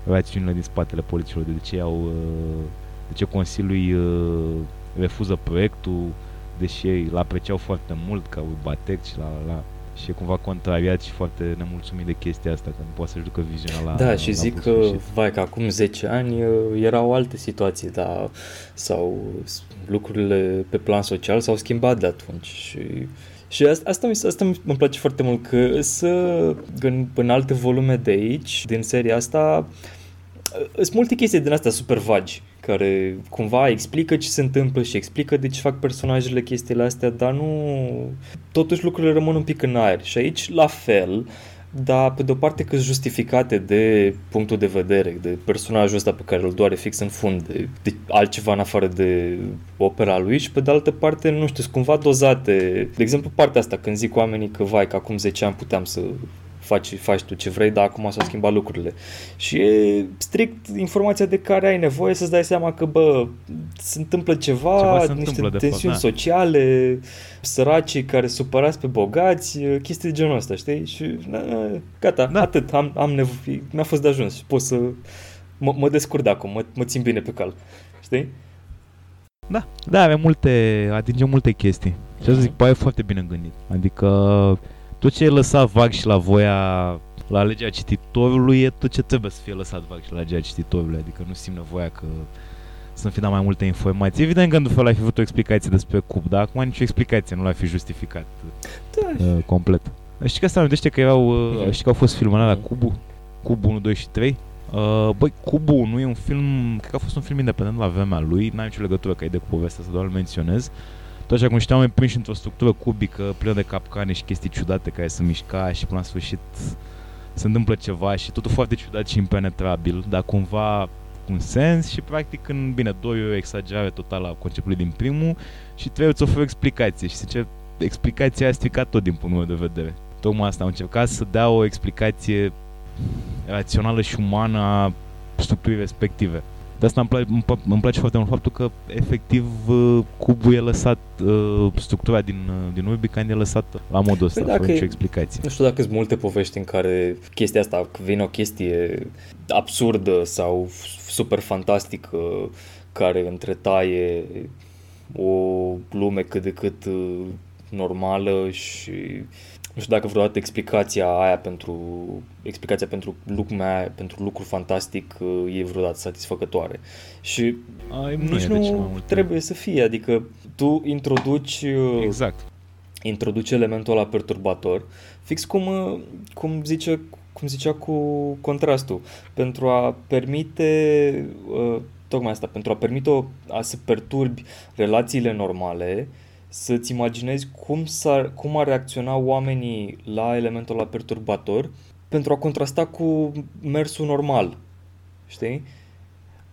[SPEAKER 2] rațiunile din spatele politicilor, de ce au... Uh, de ce Consiliul uh, refuză proiectul, deși ei îl apreciau foarte mult ca Urbatec și la, la și e cumva contrariat și foarte nemulțumit de chestia asta, că nu poate să-și ducă viziunea la
[SPEAKER 1] Da, și la zic că, vai, că acum 10 ani uh, erau alte situații, dar sau lucrurile pe plan social s-au schimbat de atunci și și asta, asta, mi, asta îmi place foarte mult, că să în, în alte volume de aici, din seria asta, sunt multe chestii din astea super vagi, care cumva explică ce se întâmplă și explică de ce fac personajele chestiile astea, dar nu... Totuși lucrurile rămân un pic în aer. Și aici, la fel, dar pe de o parte că justificate de punctul de vedere, de personajul ăsta pe care îl doare fix în fund, de, de altceva în afară de opera lui și pe de altă parte, nu știu, sunt cumva dozate. De exemplu, partea asta, când zic oamenii că, vai, că acum 10 ani puteam să faci, faci tu ce vrei, dar acum s-au schimbat lucrurile. Și e strict informația de care ai nevoie să-ți dai seama că, bă, se întâmplă ceva, ceva se niște întâmplă, tensiuni fapt, da. sociale, săracii care supărați pe bogați, chestii de genul ăsta, știi? Și na, gata, da. atât, am, am nevoie, mi-a fost de ajuns și pot să mă, mă descurc de acum, mă, mă țin bine pe cal, știi?
[SPEAKER 2] Da, da, avem multe, atingem multe chestii. Și să zic, pare foarte bine gândit. Adică tot ce e lăsat vag și la voia, la legea cititorului, e tot ce trebuie să fie lăsat vag și la legea cititorului. Adică nu simt nevoia că să-mi fi dat mai multe informații. Evident că în fel ai fi avut o explicație despre cub, dar acum nicio explicație nu l-a fi justificat da. uh, complet. Știi că asta amintește că erau, uh, mm-hmm. știi că au fost filmate la Cubu? Cubu 1, 2 și 3? Uh, băi, Cubu nu e un film, cred că a fost un film independent la vremea lui, n-am nicio legătură că e de cu povestea asta, doar îl menționez. Uh, tot așa cum știam, mai prinși într-o structură cubică, plină de capcane și chestii ciudate care se mișca și până la sfârșit se întâmplă ceva și totul foarte ciudat și impenetrabil, dar cumva cu un sens și practic în, bine, doi e o exagerare totală a conceptului din primul și trei îți oferă o explicație și sincer, explicația a stricat tot din punctul meu de vedere. Tocmai asta, au încercat să dea o explicație rațională și umană a structurii respective. De asta îmi, place, îmi place foarte mult faptul că efectiv uh, cubul e lăsat, uh, structura din, uh, din Urbican e lăsat la modul ăsta, păi fără nicio explicație.
[SPEAKER 1] Nu știu dacă sunt multe povești în care chestia asta, că vine o chestie absurdă sau super fantastică care întretaie o lume cât de cât normală și nu știu dacă vreodată explicația aia pentru explicația pentru lumea pentru lucru fantastic uh, e vreodată satisfăcătoare. Și
[SPEAKER 2] Ai, nu
[SPEAKER 1] nici
[SPEAKER 2] e,
[SPEAKER 1] nu
[SPEAKER 2] deci, mai mult
[SPEAKER 1] trebuie să fie, adică tu introduci uh,
[SPEAKER 2] Exact.
[SPEAKER 1] introduce elementul ăla perturbator, fix cum, uh, cum, zice, cum zicea cu contrastul, pentru a permite, uh, tocmai asta, pentru a permite a să perturbi relațiile normale, să-ți imaginezi cum, s-ar, cum ar reacționa oamenii la elementul ăla perturbator pentru a contrasta cu mersul normal, știi?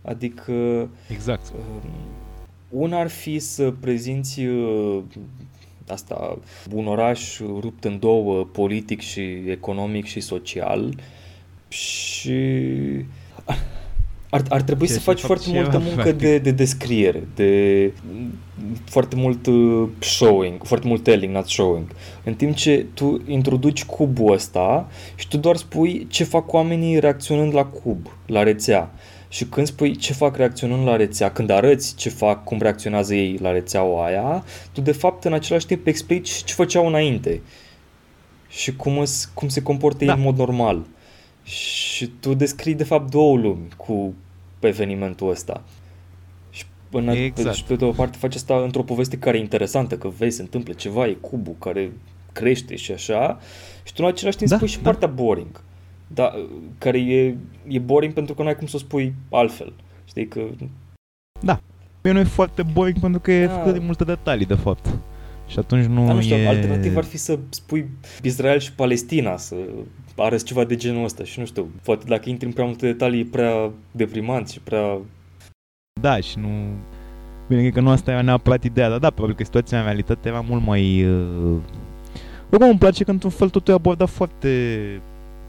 [SPEAKER 1] Adică
[SPEAKER 2] Exact.
[SPEAKER 1] Um, una ar fi să prezinți uh, asta, un oraș rupt în două, politic și economic și social și ar, ar trebui
[SPEAKER 2] Ce
[SPEAKER 1] să
[SPEAKER 2] să
[SPEAKER 1] faci
[SPEAKER 2] fac
[SPEAKER 1] foarte
[SPEAKER 2] și eu,
[SPEAKER 1] multă muncă
[SPEAKER 2] practic.
[SPEAKER 1] de, de descriere, de foarte mult uh, showing, foarte mult telling, not showing. În timp ce tu introduci cubul ăsta și tu doar spui ce fac oamenii reacționând la cub, la rețea. Și când spui ce fac reacționând la rețea, când arăți ce fac, cum reacționează ei la rețeaua aia, tu de fapt în același timp explici ce făceau înainte și cum, îs, cum se comportă
[SPEAKER 2] Da.
[SPEAKER 1] ei în mod normal. Și tu descrii de fapt două lumi cu evenimentul ăsta. Și, până,
[SPEAKER 2] Exact.
[SPEAKER 1] și pe de o parte faci asta într-o poveste care e interesantă, că vezi, se întâmplă ceva, e cubul care crește și așa, și tu în același timp
[SPEAKER 2] Da,
[SPEAKER 1] spui și
[SPEAKER 2] da.
[SPEAKER 1] partea boring, da, care e, e boring pentru că nu ai cum să o spui altfel. Știi că
[SPEAKER 2] Pe nu e foarte boring pentru că e
[SPEAKER 1] Da.
[SPEAKER 2] făcut de multe detalii, de fapt. Și atunci nu,
[SPEAKER 1] Dar nu știu,
[SPEAKER 2] e...
[SPEAKER 1] alternativ ar fi să spui Israel și Palestina, să arăți ceva de genul ăsta și nu știu, poate dacă intri în prea multe detalii e prea deprimant și prea...
[SPEAKER 2] Da, și nu... Bine, cred că nu asta era neapărat ideea, dar da, probabil că situația în realitate era mult mai... Uh... Oricum îmi place că într-un fel totul e abordat foarte...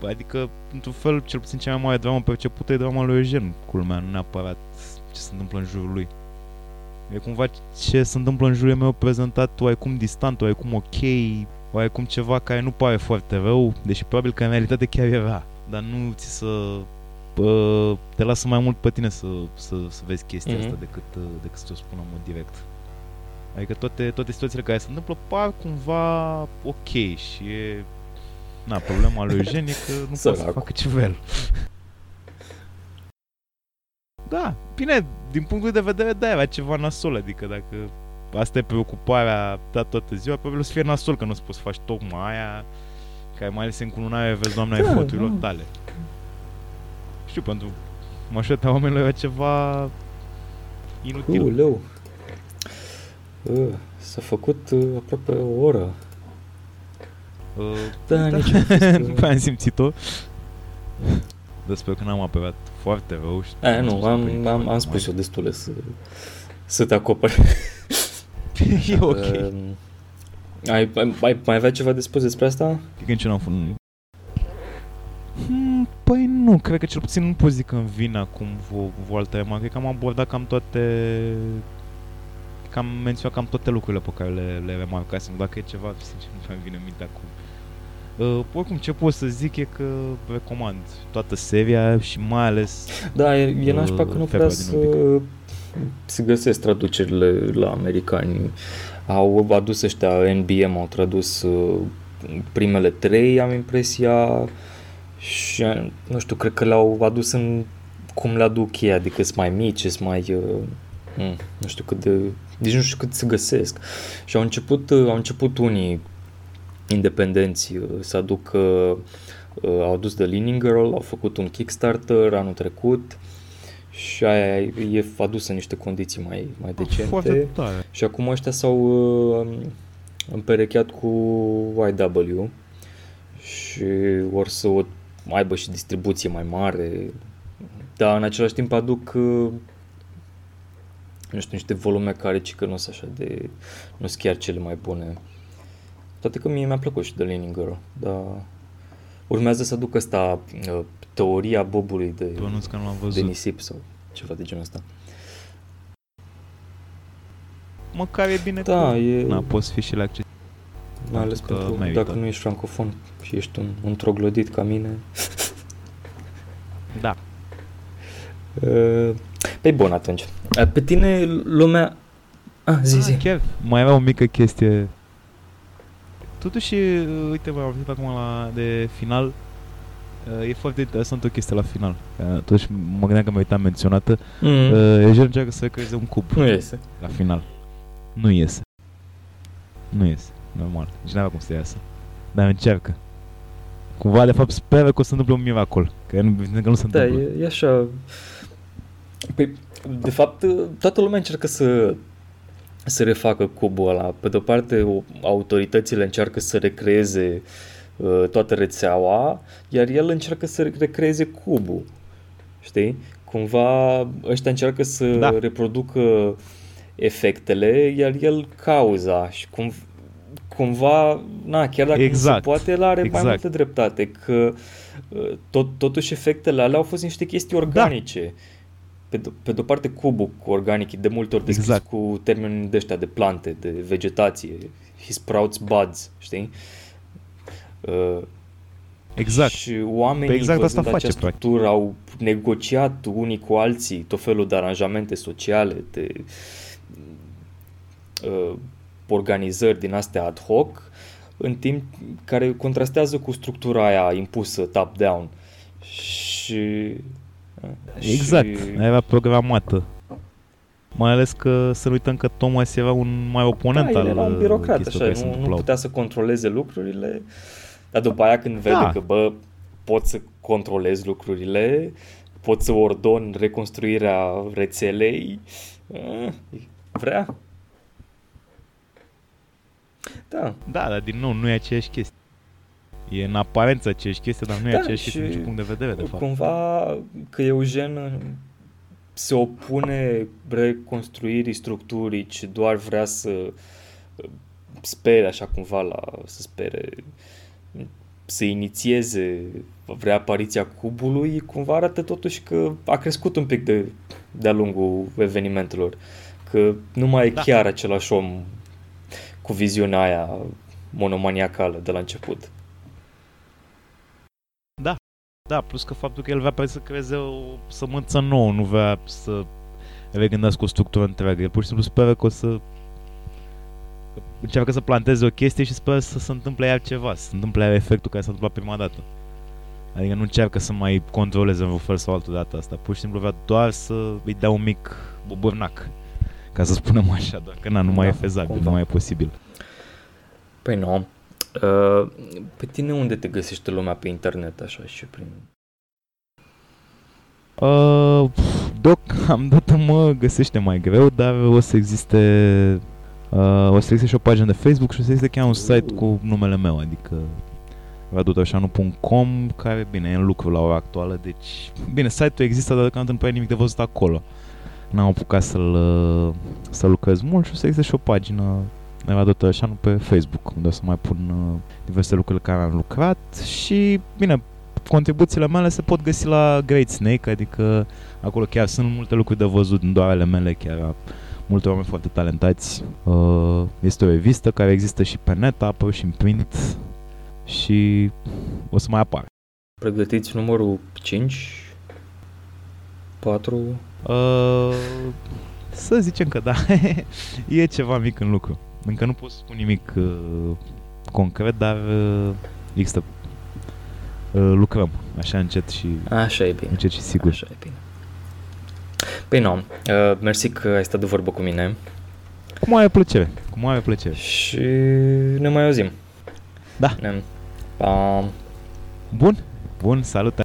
[SPEAKER 2] Adică, într-un fel, cel puțin cea mai mare dramă percepută e drama lui Eugen, culmea, nu neapărat ce se întâmplă în jurul lui. E cumva ce se întâmplă în jurul meu prezentat oarecum distant, oarecum ok, oarecum ceva care nu pare foarte rău, deși probabil că în realitate chiar era, dar nu ți să uh, te lasă mai mult pe tine să, să, să vezi chestia
[SPEAKER 1] Mhm.
[SPEAKER 2] asta decât, uh, decât să ți-o spun în mod direct. Adică toate, toate situațiile care se întâmplă par cumva ok și e... Na, problema lui Eugen e că nu poate să
[SPEAKER 1] Săracu.
[SPEAKER 2] facă ce vrea el. Da, bine, din punctul de vedere de era ceva nasol, adică dacă asta e preocuparea ta toată ziua, probabil o să fie nasol că nu o să poți să faci tocmai aia, care mai ales în cununare vezi, doamna,
[SPEAKER 1] Da,
[SPEAKER 2] eforturilor
[SPEAKER 1] da.
[SPEAKER 2] tale. Știu, pentru majoritatea oamenilor era ceva inutil.
[SPEAKER 1] Uleu! Uh, s-a făcut uh, aproape o oră.
[SPEAKER 2] Uh,
[SPEAKER 1] Da, nici am fost,
[SPEAKER 2] nu prea am simțit-o. Dar sper că n-am aperat foarte rău. Și
[SPEAKER 1] A, nu,
[SPEAKER 2] spus
[SPEAKER 1] am,
[SPEAKER 2] pe-
[SPEAKER 1] am, am spus eu destule să, să te acoperi.
[SPEAKER 2] e ok.
[SPEAKER 1] Uh, ai, ai, ai mai avea ceva de spus despre asta?
[SPEAKER 2] Cred că nici eu n-am făcut Hmm, păi nu, cred că cel puțin nu pot zic că îmi vin acum o, o altă remarcă. Cred că am abordat cam toate... Că am menționat cam toate lucrurile pe care le, le remarcasem. Dacă e ceva, sincer, nu mai vine în minte acum. Uh, oricum, ce pot să zic e că recomand toată seria și mai ales
[SPEAKER 1] Da, e, e nașpa că nu
[SPEAKER 2] Febra
[SPEAKER 1] prea
[SPEAKER 2] din
[SPEAKER 1] să, să găsesc traducerile la americani. Au adus ăștia NBM, au tradus uh, primele trei, am impresia, și nu știu, cred că le-au adus în cum le aduc ei, adică sunt mai mici, sunt mai... Uh, mm, nu știu cât de... Nici nu știu cât să găsesc. Și au început, uh, au început unii independenți uh, să aducă uh, au adus The Leaning Girl, au făcut un Kickstarter anul trecut și aia e adusă în niște condiții mai, mai decente.
[SPEAKER 2] foarte tare.
[SPEAKER 1] Și acum ăștia s-au uh, împerecheat cu YW și or să o aibă și distribuție mai mare, dar în același timp aduc uh, nu știu, niște volume care ci că nu sunt așa de, nu sunt chiar cele mai bune. Toate că mie mi-a plăcut și The Leaning Girl, dar urmează să aduc ăsta uh, teoria bobului de,
[SPEAKER 2] Tu anunț că nu l-am
[SPEAKER 1] de
[SPEAKER 2] văzut.
[SPEAKER 1] nisip sau ceva de genul ăsta.
[SPEAKER 2] Măcar e bine
[SPEAKER 1] Da,
[SPEAKER 2] că...
[SPEAKER 1] e...
[SPEAKER 2] Na, poți fi și la acces.
[SPEAKER 1] Mai ales
[SPEAKER 2] Pentru că
[SPEAKER 1] pentru,
[SPEAKER 2] merită.
[SPEAKER 1] dacă nu ești francofon și ești un, un troglodit ca mine.
[SPEAKER 2] Da.
[SPEAKER 1] Uh, Păi bun atunci. Uh, Pe tine lumea... Ah, zi, zi.
[SPEAKER 2] Ah, chiar mai era o mică chestie Totuși, uite, m-am venit acum la de final. E foarte interesant o chestie la final. Totuși, mă gândeam că mi-a uitat menționată. Mm. Eugene încearcă să creeze un cub.
[SPEAKER 1] Nu iese.
[SPEAKER 2] La final. Nu iese. Nu iese. Normal. Deci n-avea cum să iasă. Dar încearcă. Cumva, de fapt, speră că o să întâmple un miracol. Că nu, că nu se
[SPEAKER 1] da,
[SPEAKER 2] întâmplă.
[SPEAKER 1] Da, e, e așa. Păi, de fapt, toată lumea încearcă să să refacă cubul ăla. Pe de o parte, autoritățile încearcă să recreeze uh, toată rețeaua, iar el încearcă să recreeze cubul. Știi? Cumva ăștia încearcă să da. reproducă efectele, iar el cauza și cum, cumva, na, chiar dacă exact. se poate, el are exact. mai multă dreptate, că uh, tot, totuși efectele alea au fost niște chestii organice. Da pe, de, pe de-o parte cubul cu organic de multe ori descris exact. cu termeni de ăștia de plante, de vegetație, he sprouts buds, știi? Uh,
[SPEAKER 2] exact.
[SPEAKER 1] Și oamenii
[SPEAKER 2] pe exact asta face,
[SPEAKER 1] structură au negociat unii cu alții tot felul de aranjamente sociale, de uh, organizări din astea ad hoc, în timp care contrastează cu structura aia impusă top-down. Și
[SPEAKER 2] Exact, și... era programată. Mai ales că să nu uităm că Thomas era un mai oponent
[SPEAKER 1] da,
[SPEAKER 2] al
[SPEAKER 1] era un birocrat, așa, nu, nu putea să controleze lucrurile, dar după aia când vede da. că, bă, pot să controlez lucrurile, pot să ordon reconstruirea rețelei, eh, vrea. Da.
[SPEAKER 2] Da, dar din nou nu e aceeași chestie. E în aparență aceeași chestie, dar nu e da, aceeași chestie din punct de vedere, de fapt.
[SPEAKER 1] Cumva că Eugen se opune reconstruirii structurii, ci doar vrea să spere așa cumva la, să spere să inițieze vrea apariția cubului, cumva arată totuși că a crescut un pic de, de-a lungul evenimentelor. Că nu mai e da. chiar același om cu viziunea aia monomaniacală de la început.
[SPEAKER 2] Da, plus că faptul că el vrea să creeze o sămânță nouă, nu vrea să regândească o structură întreagă. El pur și simplu speră că o să încearcă să planteze o chestie și speră să se întâmple iar ceva, să se întâmple iar efectul care s-a întâmplat prima dată. Adică nu încearcă să mai controleze în fel sau altul dată asta. Pur și simplu vrea doar să îi dea un mic bubârnac. Ca să spunem așa, doar că na, nu mai da, e fezabil, cumva. nu mai e posibil.
[SPEAKER 1] Păi nu, Uh, pe tine unde te găsește lumea pe internet așa și prin...
[SPEAKER 2] Uh, deocamdată mă găsește mai greu, dar o să existe uh, o să existe și o pagină de Facebook și o să existe chiar un site cu numele meu, adică radutoșanu.com care, bine, e în lucru la ora actuală, deci, bine, site-ul există, dar deocamdată nu prea nimic de văzut acolo. N-am apucat să-l, uh, să lucrez mult și o să existe și o pagină Nevada Tășanu pe Facebook, unde o să mai pun uh, diverse lucruri care am lucrat și, bine, contribuțiile mele se pot găsi la Great Snake, adică acolo chiar sunt multe lucruri de văzut, în doar ale mele, chiar multe oameni foarte talentați. Uh, este o revistă care există și pe net, apă și în print și o să mai apară.
[SPEAKER 1] Pregătiți numărul 5? 4?
[SPEAKER 2] Uh, să zicem că da, e ceva mic în lucru. Încă nu pot spune nimic uh, concret, dar uh, există uh, lucrăm așa încet și
[SPEAKER 1] așa e bine.
[SPEAKER 2] încet și sigur.
[SPEAKER 1] Așa e bine. Păi nu, uh, mersi că ai stat de vorbă cu mine.
[SPEAKER 2] Cu mare plăcere, cu mare plăcere.
[SPEAKER 1] Și ne mai auzim.
[SPEAKER 2] Da.
[SPEAKER 1] Ne... Pa.
[SPEAKER 2] Bun, bun, salut.